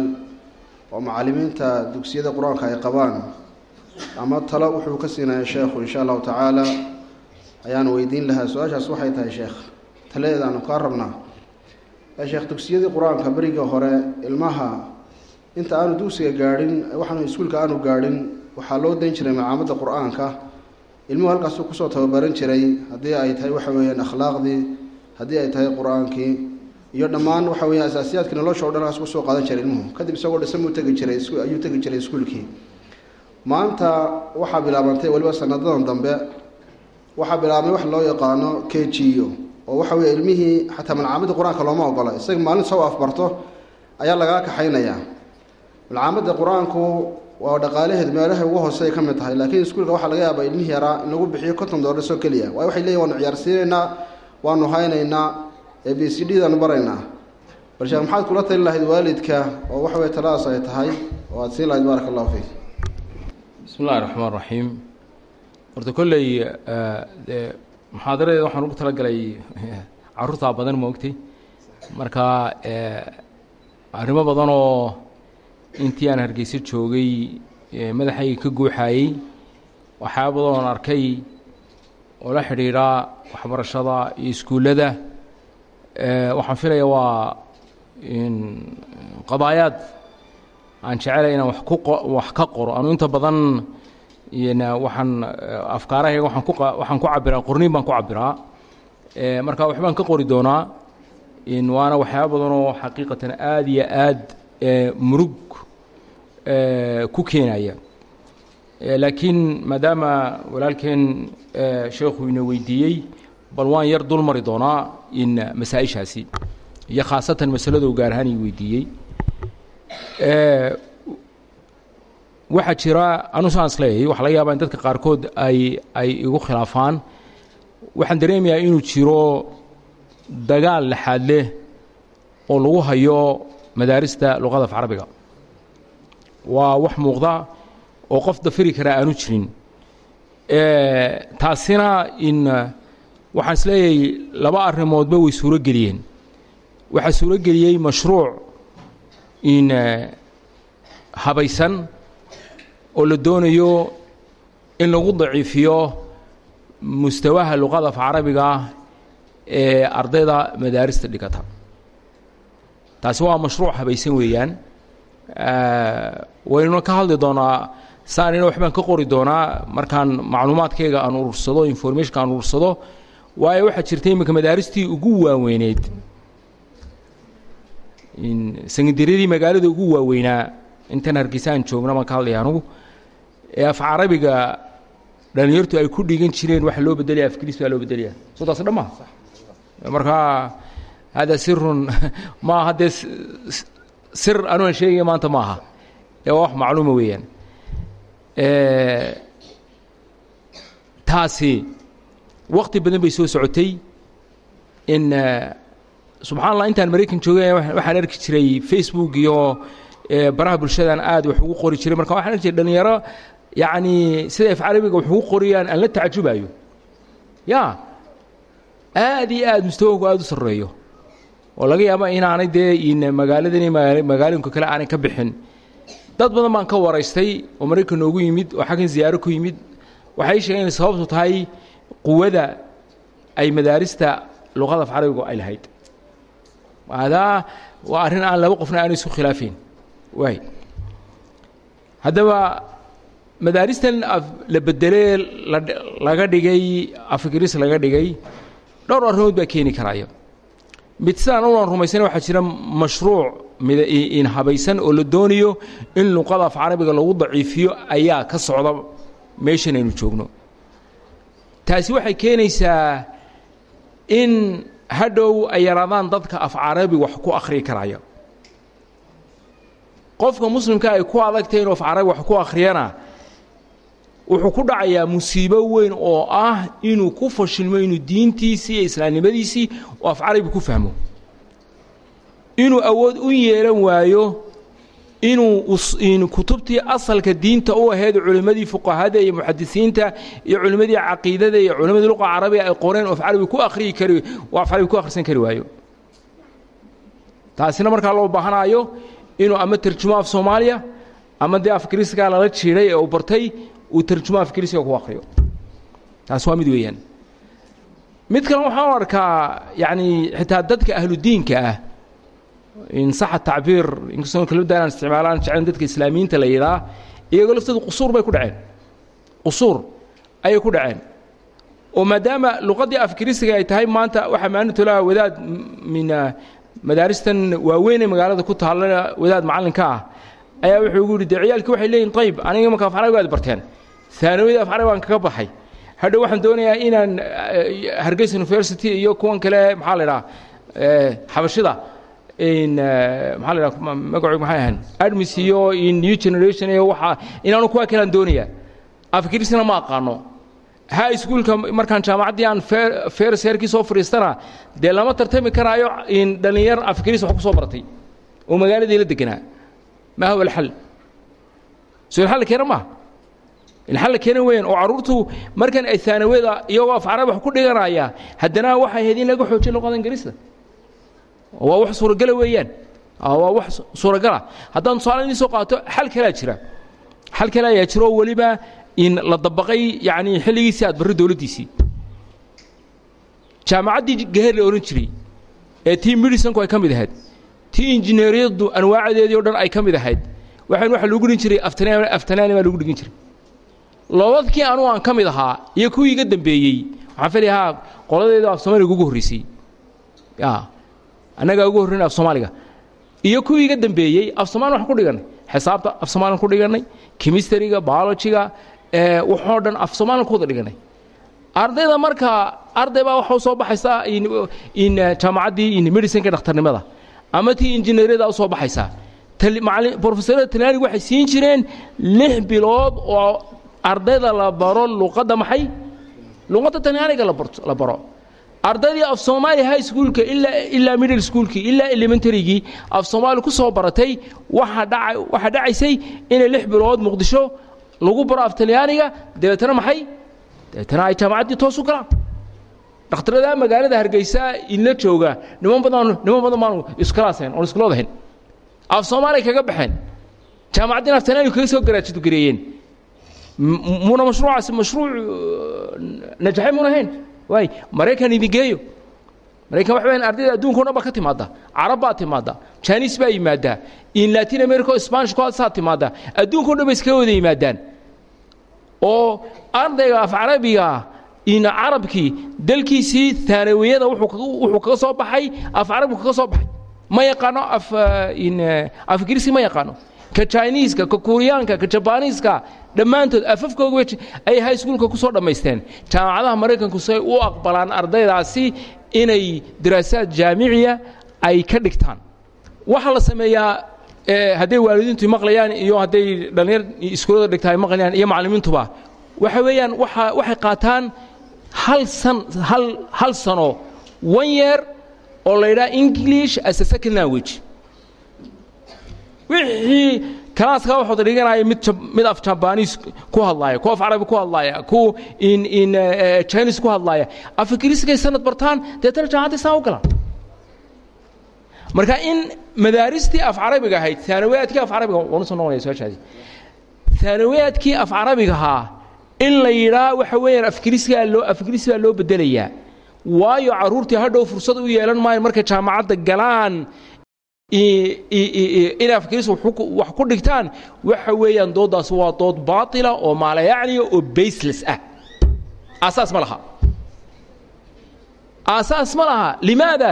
oo macalimiinta dugsiyada qur'aanka ay qabaan ama talo wuxuu ka siinaya sheekhu insha allahu tacaala ayaan weydiin lahaa. Su'aashaas waxay tahay sheekh taladeedaanu kaa rabnaa. Sheekh dugsiyadii qur'aanka berigii hore ilmaha inta aanu dugsiga gaadhin waxaanu iskuulka aanu gaadhin waxaa loo dayn jiray macaamadda qur'aanka. Ilmuhu halkaasuu ku soo tababaran jiray haddii ay tahay waxa weeyaan akhlaaqdii haddii ay tahay qur'aankii iyo dhammaan waxa weya asaasiyaadkii nolosha o dhan halkaas ku soo qaadan jiray ilmuhu. Kadib isagoo dhisamuu tegi jiray ayuu tegi jiray iskuulkii maanta waxaa bilaabantay weliba sanadadan dambe waxaa bilaabmay wax loo yaqaano k oo waxa weeye ilmihii xataa malcaamadda qur'aanka looma ogola isaga maalin soo afbarto ayaa lagaa kaxaynayaa malcaamadda qur'aanku waa dhaqaalaheed meelahay ugu hoosey ka mid tahay laakiin iskuulka waxaa laga yaabaa ilmihii yaraa in lagu bixiyo konton doolar soo keliya. Waayo waxay leeyihiin waanu ciyaarsiinaynaa waanu haynaynaa ee b c d daanu baraynaa. Bal sheekh maxaad kula tali lahayd waalidka oo waxa weye taladaas ay tahay oo aada siin lahayd baaraka allahu fiik bismi illahi raxmaan raxiim horta kolley eh, dee muxaadaradeeda waxaan ugu talagalay eh, caruurtaa badan ma ogtay. Marka eh, arrimo badan oo intii aan hargeyso joogay madaxayga ka guuxaayey waxyaaba badan oon arkay oo la xidhiidhaa waxbarashada iyo iskuullada. Waxaan filaya waa qadaayaad aan jecelay inaan wax ka qoro. Anu inta badan afkaarahayga waaan ku waxaan ku cabiraa qorniin baan ku cabiraa. Marka waxbaan ka qori doonaa waana waxyaaba badanoo xaqiiqatan aada iyo aad murug ku keenaya. Laakiin maadaama walaalkeen sheekhu ina weydiiyey bal waan yar dul doonaa in masaa-ishaasi iyo khaasatan masalado gaar ahaan i weydiiyey waxaa jira anu saan is leeyahay waxa laga yaaba in dadka qaarkood ay ay igu khilaafaan. Waxaan dareemayaa inuu jiro dagaal laxaad leh oo lagu hayo madaarista luqada af carabiga waa wax muuqda oo qof dafiri karaa aanu jirin. Taasina in waxaan is leeyahay laba arrimoodba way suuro geliyeen. Waxaa suuro mashruuc in habaysan oo la doonayo in lagu daciifiyo mustawaha luqada af carabiga ee ardayda madaarista dhigata. Taasi waa mashruuc habaysan weeyaan. Waynuna ka hadli doonaa saanina waxbaan ka qori doonaa markaan macluumaadkayga aan urursado informationka aan urursado waayo waxaa jirta iminka madaaristii ugu waaweyneyd sangidaryadii magaalada ugu waaweynaa intan hargeysa aan joogna baan ka hadlaya anugu. Ee af carabiga dhalinyartu ay ku dhigan jireen waxa loo bedelaya afgris baa loo bedelaya soo taas dhan ma marka hada sirun maaha dee sir anu aan sheegaya maanta ma aha. Ee waa wax macluuma weeyaan. Taasi wakti badan bay soo socotay in subxana allah intaan maraykan joogay waxaan arki jiray facebook iyo baraha bulshadan aad wax ugu qori jiray. Marka waxaan arki jiray dhalinyaro yacni sida af carabiga wax ugu qoriyaan aan la tacajubayo ya aad iyo aad mustawowku aada u sarreeyo. Oo laga yaaba inaanay dee in magaaladani magaalooyinka kale aanay ka bixin. Dad badan baan ka waraystay oo maraykan noogu yimid oo xaggan ziyaaro ku yimid. Waxay sheegeen inay sababtu tahay quwada ay madaarista luqada af carabigu ay lahayd adaa waa arrin aan laba qofna aanay isku khilaafeyn waay haddaba madaaristan la bedelee laga dhigay afgris laga dhigay dhowr arrimood baa keeni karaya mid sidaan unan rumaysana waxaa jira mashruuc in habaysan oo la doonayo in luqada af carabiga lagu daciifiyo ayaa ka socda meeshan aynu joogno taasi waxay keenaysaa in hadhow ay yaraadaan dadka af carabi wax ku akhriyi karaya. Qofka muslimka ay ku adagtay inuu af carabi wax ku akhriyana wuxuu ku dhacayaa musiibo weyn oo ah inuu ku fashilmo inuu diintiisii iyo islaamnimadiisii oo af carabi ku fahmo. Inuu awood u yeelan waayo inuu kutubtii asalka diinta u ahayd culimmadii fuqahada iyo muxadisiinta iyo culimmadii caqiidada iyo culimmadii luqa carabiga ay qoreen oo af carabi ku akhriyi kari oo af carabi ku akhrisan kari waayo. Taasina markaa loo baahanaayo inuu ama tarjumo af soomaaliya ama dee afgriiskaa lala jiiday ee uu bartay uu tarjumo afgriisiga ku akhriyo. Taas waa mid weeyaan. Mid kale waxaan u arkaa yacni xitaa dadka ahludiinka ah in saxa tacbiir inkastoo kelmadda inaan isticmaalaan jeclan dadka islaamiyiinta la yidhaa iyagoo laftoodu qusuur bay ku dhaceen qusuur ayay ku dhaceen oo maadaama luqaddii afgriisiga ay tahay maanta waxaa maalintoolaha wadaad min madaaristan waaweynee magaalada ku taalla wadaad macallinka ah ayaa wuxuu ugu yidhi dee ciyaalkii waxay leeyihiin ayib aniga marka af carabiga aad barteen aanawiyada af carabi baan kaga baxay hadhow waxaan doonayaa inaan hargeysa university iyo kuwan kale maxaa la idhaha xabashida maxaa la idhaha magacoog maxay ahayn? Admis iyo new generation iyo waxaa inaanu kuwa kalean doonayaa afgrisna ma aqaano. Ha iskuulka markaan jaamacaddii aan feer seerkii soo fadhiistana dee lama tartami karaayo in dhallinyar afgris wax ku soo baratay oo magaaladii la deganaa. Ma huwa alxal? Soo ilxal keena maaha ilxal keena weeyaan oo carruurtu markan ay aanawada iyagoo af carabi wax ku dhiganaya haddana waxay ahayd in laga xoojiyo luqada ingiriista waa wax suuragala weeyaan. Waa wax suuragala. Haddaan tusaale idin soo qaato xal kalaa jira. Xal kale ayaa jira oo weliba in la dabaqay yacni xilligiisii aad barri dowladdiisii jaamacaddii gaheer la odhan jiray ee tii medicinku ay ka mid ahayd tii injineeriyaddu anwaacadeedii o dhan ay ka mid ahayd waxaan waxa lagu dhigin jiray aftanaan aftanaani baa lagu dhigin jiray. Labadkii anugu aan ka mid ahaa iyo kuwii iga dambeeyey waxaan filayaa qoladeedu af soomaaliga ugu horreysay. Ya annagaa ugu horreynay af soomaaliga. Iyo kuwii iga dambeeyey af soomaali waxaan ku dhigannay xisaabta af soomaalian ku dhigannay chemistryga biologyga ee waxoo dhan af soomaalian ku wada dhigannay ardayda markaa arday baa waxaa soo baxaysaa in jaamacaddii in medicinka dhakhtarnimada. Ama tii injineeriyada u soo baxaysaa brofesorada talyaanigu waxay siin jireen lix bilood oo ardayda la baro luqadda maxay? Luqadda talyaaniga la baro ardaydii af soomaali high schoolka ilaa middle schoolkii ilaa elementaryigii af soomaali ku soo baratay waxaa dhaca waxaa dhacaysay inay lix bilood muqdisho lagu baro af talyaaniga. Dabeetana maxay? Dabeetana ay jaamacaddii toos u galaan. Dhakhtarada magaalada hargeysa inla jooga niman badan niman badan baanu iskalaaseen oon iskuloodahayn af soomaaliya kaga baxeen. Jaamacaddiina af talyaaniga kaga soo garaajid gareeyeen muna mashruucaasi mashruuc najaxay muna ahayn waay maraykan idin geeyo maraykan waxa weyaan ardayda adduunka o dhan baa ka timaadda. Carab baa timaadda. Janiis baa yimaaddaa in latin america o spanish saa timaadda. Adduunka o dhan bay iskaga wada yimaadaan. Oo ardayga af carabiga in carabkii dalkiisii taanawiyada wuxuu kaga soo baxay af carabigu kaga soo baxay. Ma yaqaano af ingiriisi ma yaqaano ka jiniiska ka kuuriyaanka ka jabaniiska dhammaantood afafkooga ay high schoolka ku soo dhammaysteen. Jaamacadaha maraykanku say u aqbalaan ardaydaasi inay daraasaad jaamiciya ay ka dhigtaan. Waxaa la sameeyaa hadday waalidiintu maqlayaan iyo hadday dhallinyar iskuulada dhigta ay maqlayaan iyo macallimiintuba waxa weeyaan waa waxay qaataan hal san hal hal sano one year oo la yidhaha english as a second language wixii kalaaska waxooda dhiganaya mid mid af jabaniis ku hadlaaya ku af carabi ku hadlaaya ku in in chinese ku hadlaaya. Af ingiriisigay sanad bartaan deetana jaamacaddii saa u galaan. Marka in madaaristii af carabiga ahayd aanawiyaadkii af carabiga waanu soo noqonaya su'aashaadi aanawiyaadkii af carabiga ahaa in la yidhaa waxa weeyaan afgiriisgaa loo afgiriis baa loo bedelayaa waayo carruurtii hadhow fursad u yeelan maayo markay jaamacadda galaan inay afgiriis wax ku dhigtaan waxa weeyaan dooddaas waa dood baatila oo maalayacniya oo baseless ah. Aasaas ma laha. Aasaas ma laha. Limaada?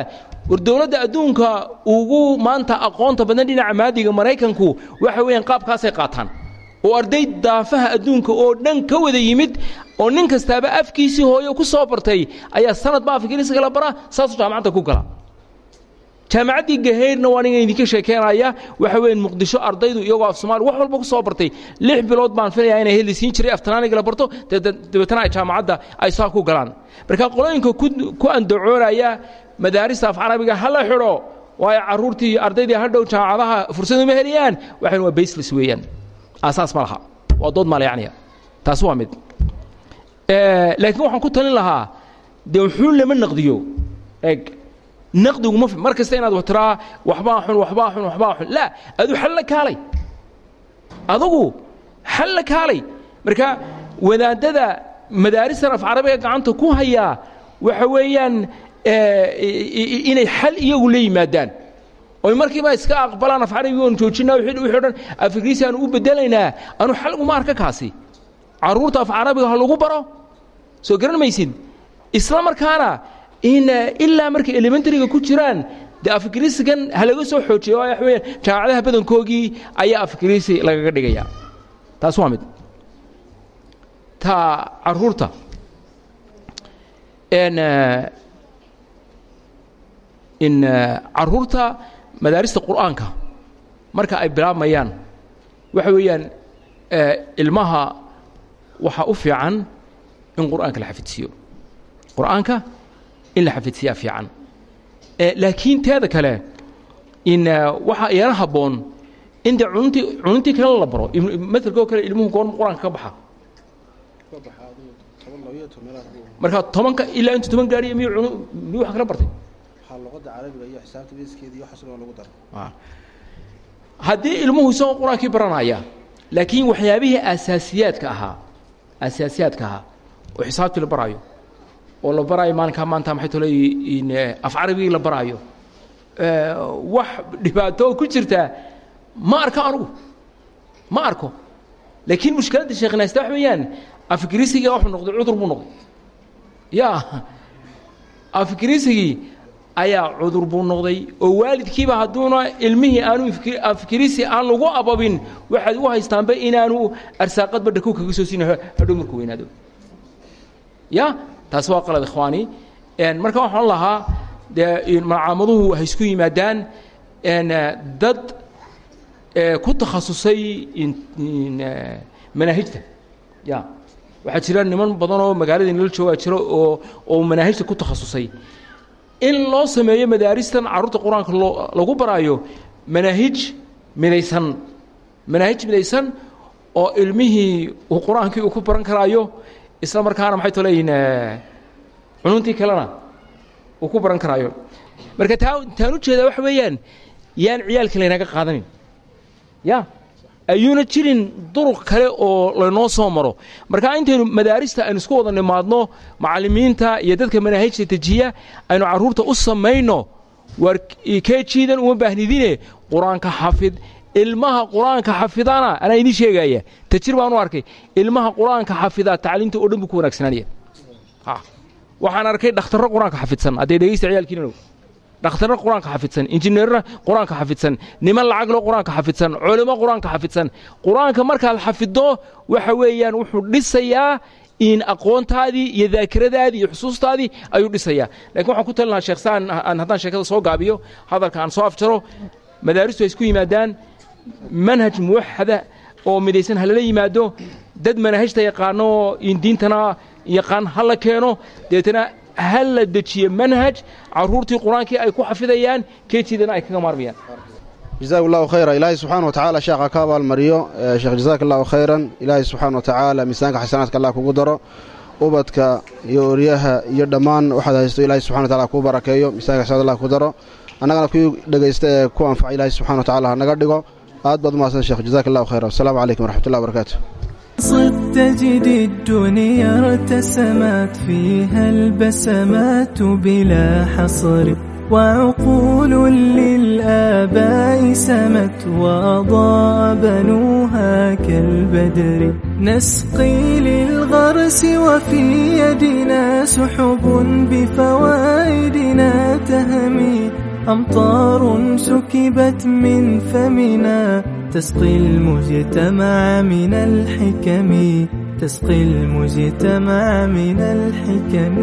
War dowladda adduunka ugu maanta aqoonta badan dhinaca maadiga maraykanku waxa weeyaan qaabkaasay qaataan. Oo arday daafaha adduunka oo dhan ka wada yimid oo nin kastaaba afkiisii hooyo ku soo bartay ayaa sanad ba af ingiriisiga la baraa saasuu jaamacadda ku gala jaamacaddii gahayrna waa ninga idinka sheekeenaya. Waxa weeyaan muqdisho ardaydu iyagoo af soomaali wax walba ku soo bartay. Lix bilood baan filayaa inay heli siin jiray aftanaaniga la barto. Dabeetana ay jaamacadda ay saa ku galaan. Marka qolooyinka ku andacoonaya madaarista af carabiga ha la xidho. Waayo carruurtii ardaydii hadhow jaamacadaha fursad uma heliyaan. Waxan waa baseless weeyaan. Aasaas ma laha. Waa dood maalayacniya taasi waa mid. Laakiin waxaan ku talin lahaa dee wuxuu lama naqdiyo? Eeg naqdiguma mar kasta inaad wax tiraa waxbaa xun waxbaa xun waxbaa xun laa adu xal la kaalay adugu xal la kaalay marka wadaadada madaaristan af carabiga gacanta ku hayaa waxa weeyaan inay xal iyagu la yimaadaan oy markiiba iska aqbalaan af carabiga oon joojinaa wixii dhan af ingiriisi aanu u bedelaynaa anu xal uma arka kaasi carruurta af carabiga ha lagu baro soo garan maysid isla markaana ilaa markay elementaryga ku jiraan dee af ingiriisigan ha laga soo xoojiyo waaya waxa weyaan jaamacadaha badankoogii ayaa af ingiriisi lagaga dhigaya taas waa mid ta carruurta in carruurta madaarista qur'aanka marka ay bilaabmayaan waxa weeyaan ilmaha waxaa u fiican in qur'aanka la xafidsiiyo qur'aanka in la xafidsiiyaa fiican. Laakiin teeda kale in waxaa iyana habboon in dee cununtii cununtii kale la baro matelkoo kale ilmuhu goorma qur'aanka ka baxa. Marka tobanka ilaa intuu toban gaadhiya miyu cunu miyuu wax kala bartay? Haddii ilmuhu isagoo qur'aankii baranaya laakiin waxyaabihii asaasiyaadka ahaa asaasiyaadka ahaa oo xisaabtii la baraayo oo la baraayo maalinkaa maanta maxay tole af carabigii la baraayo. Wax dhibaato ku jirtaa ma arko anugu ma arko. Laakiin mushkiladda sheekhnaysta wax weeyaan afgirisigii wuxuu noqday cudur buu noqday. Ya afgirisigii ayaa cudur buu noqday oo waalidkiiba hadduuna ilmihii aanu afgirisi aan lagu ababin waxaad u haystaanba inaanu arsaaqadba dhakow kaga soo siina hadhow markuu weynaado. Ya taas waa qalad ikhwaani. Marka waxaan lahaa dee macaamaduhu waxay isku yimaadaan dad ku takhasusay manaahijta. Ya. Waxaa jira niman badan oo magaalada nala joogaa jira oo oo manaahijta ku takhasusay. In loo sameeyo madaaristan carruurta qur'aanka lagu baraayo manaahij midaysan. Manaahij midaysan oo ilmihii qur'aankii uu ku baran karaayo isla markaana maxay too leeyihiin cununtii kalena uu ku baran karaayo. Marka taa taan u jeedaa waxa weeyaan yaan ciyaalka laynaga qaadanin. Ya ayuuna jirin duruq kale oo laynoo soo maro. Marka intaynu madaarista aynu isku wada nimaadno macallimiinta iyo dadka manaahijta dejiya aynu carruurta u samayno war keejiidan uma baahnidine? Qur'aanka xafid ilmaha qur'aanka xafidana anaa idiin sheegaya tajir baan u arkay. Ilmaha qur'aanka xafidaa tacliimta oo dhan buu ku wanaagsanaanaya waxaan arkay dhakhtarro qur'aanka xafidsan. Haddee dhegeysta ciyaalkiinanow dhakhtarro qur'aanka xafidsan injineerra qur'aanka xafidsan niman lacaglo qur'aanka xafidsan culimo qur'aanka xafidsan. Qur'aanka markaad xafiddo waxa weeyaan wuxuu dhisayaa in aqoontaadii iyo daakiradaadii iyo xusuustaadii ayuu dhisayaa. Lakin waxaan ku talin lahaa sheekh aan haddaan sheekada soo gaabiyo hadalka aan soo afjaro madaaristu ay isku yimaadaan manhaj muwaxada oo midaysan halala yimaado dad manaahijta yaqaano diintana yaqaan ha la keeno deetana ha la dejiyo manhaj carruurtii qur'aankii ay ku xafidayaan keetiidana ay kaga maarmayaan. Jazaak allahu khayra ilaahay subxaana wa tacaala sheekha ka abaalmariyo. Sheekh jazaak allahu khayran. Ilaahay subxaana wa tacaala miisaanka xasanaadka allah kugu daro ubadka iyo oryaha iyo dhammaan waxaad haysto ilahay subxana wa tacala kuu barakeeyo miisanka xasanaad allah kugu daro. Annagana kuwii dhegaysta ee ku anfaca ilahay subxana wa tacala ha naga dhigo aad baad umahadsan shekh jazak khayra wasalaamu calaykum waraxmat ullah barakaatu صد الدنيا ارتسمت فيها البسمات بلا حصر وعقول للآباء سمت وأضاء بنوها كالبدر نسقي للغرس وفي يدنا سحب بفوائدنا تهمي أمطار سكبت من فمنا تسقي المجتمع من الحكم تسقي المجتمع من الحكم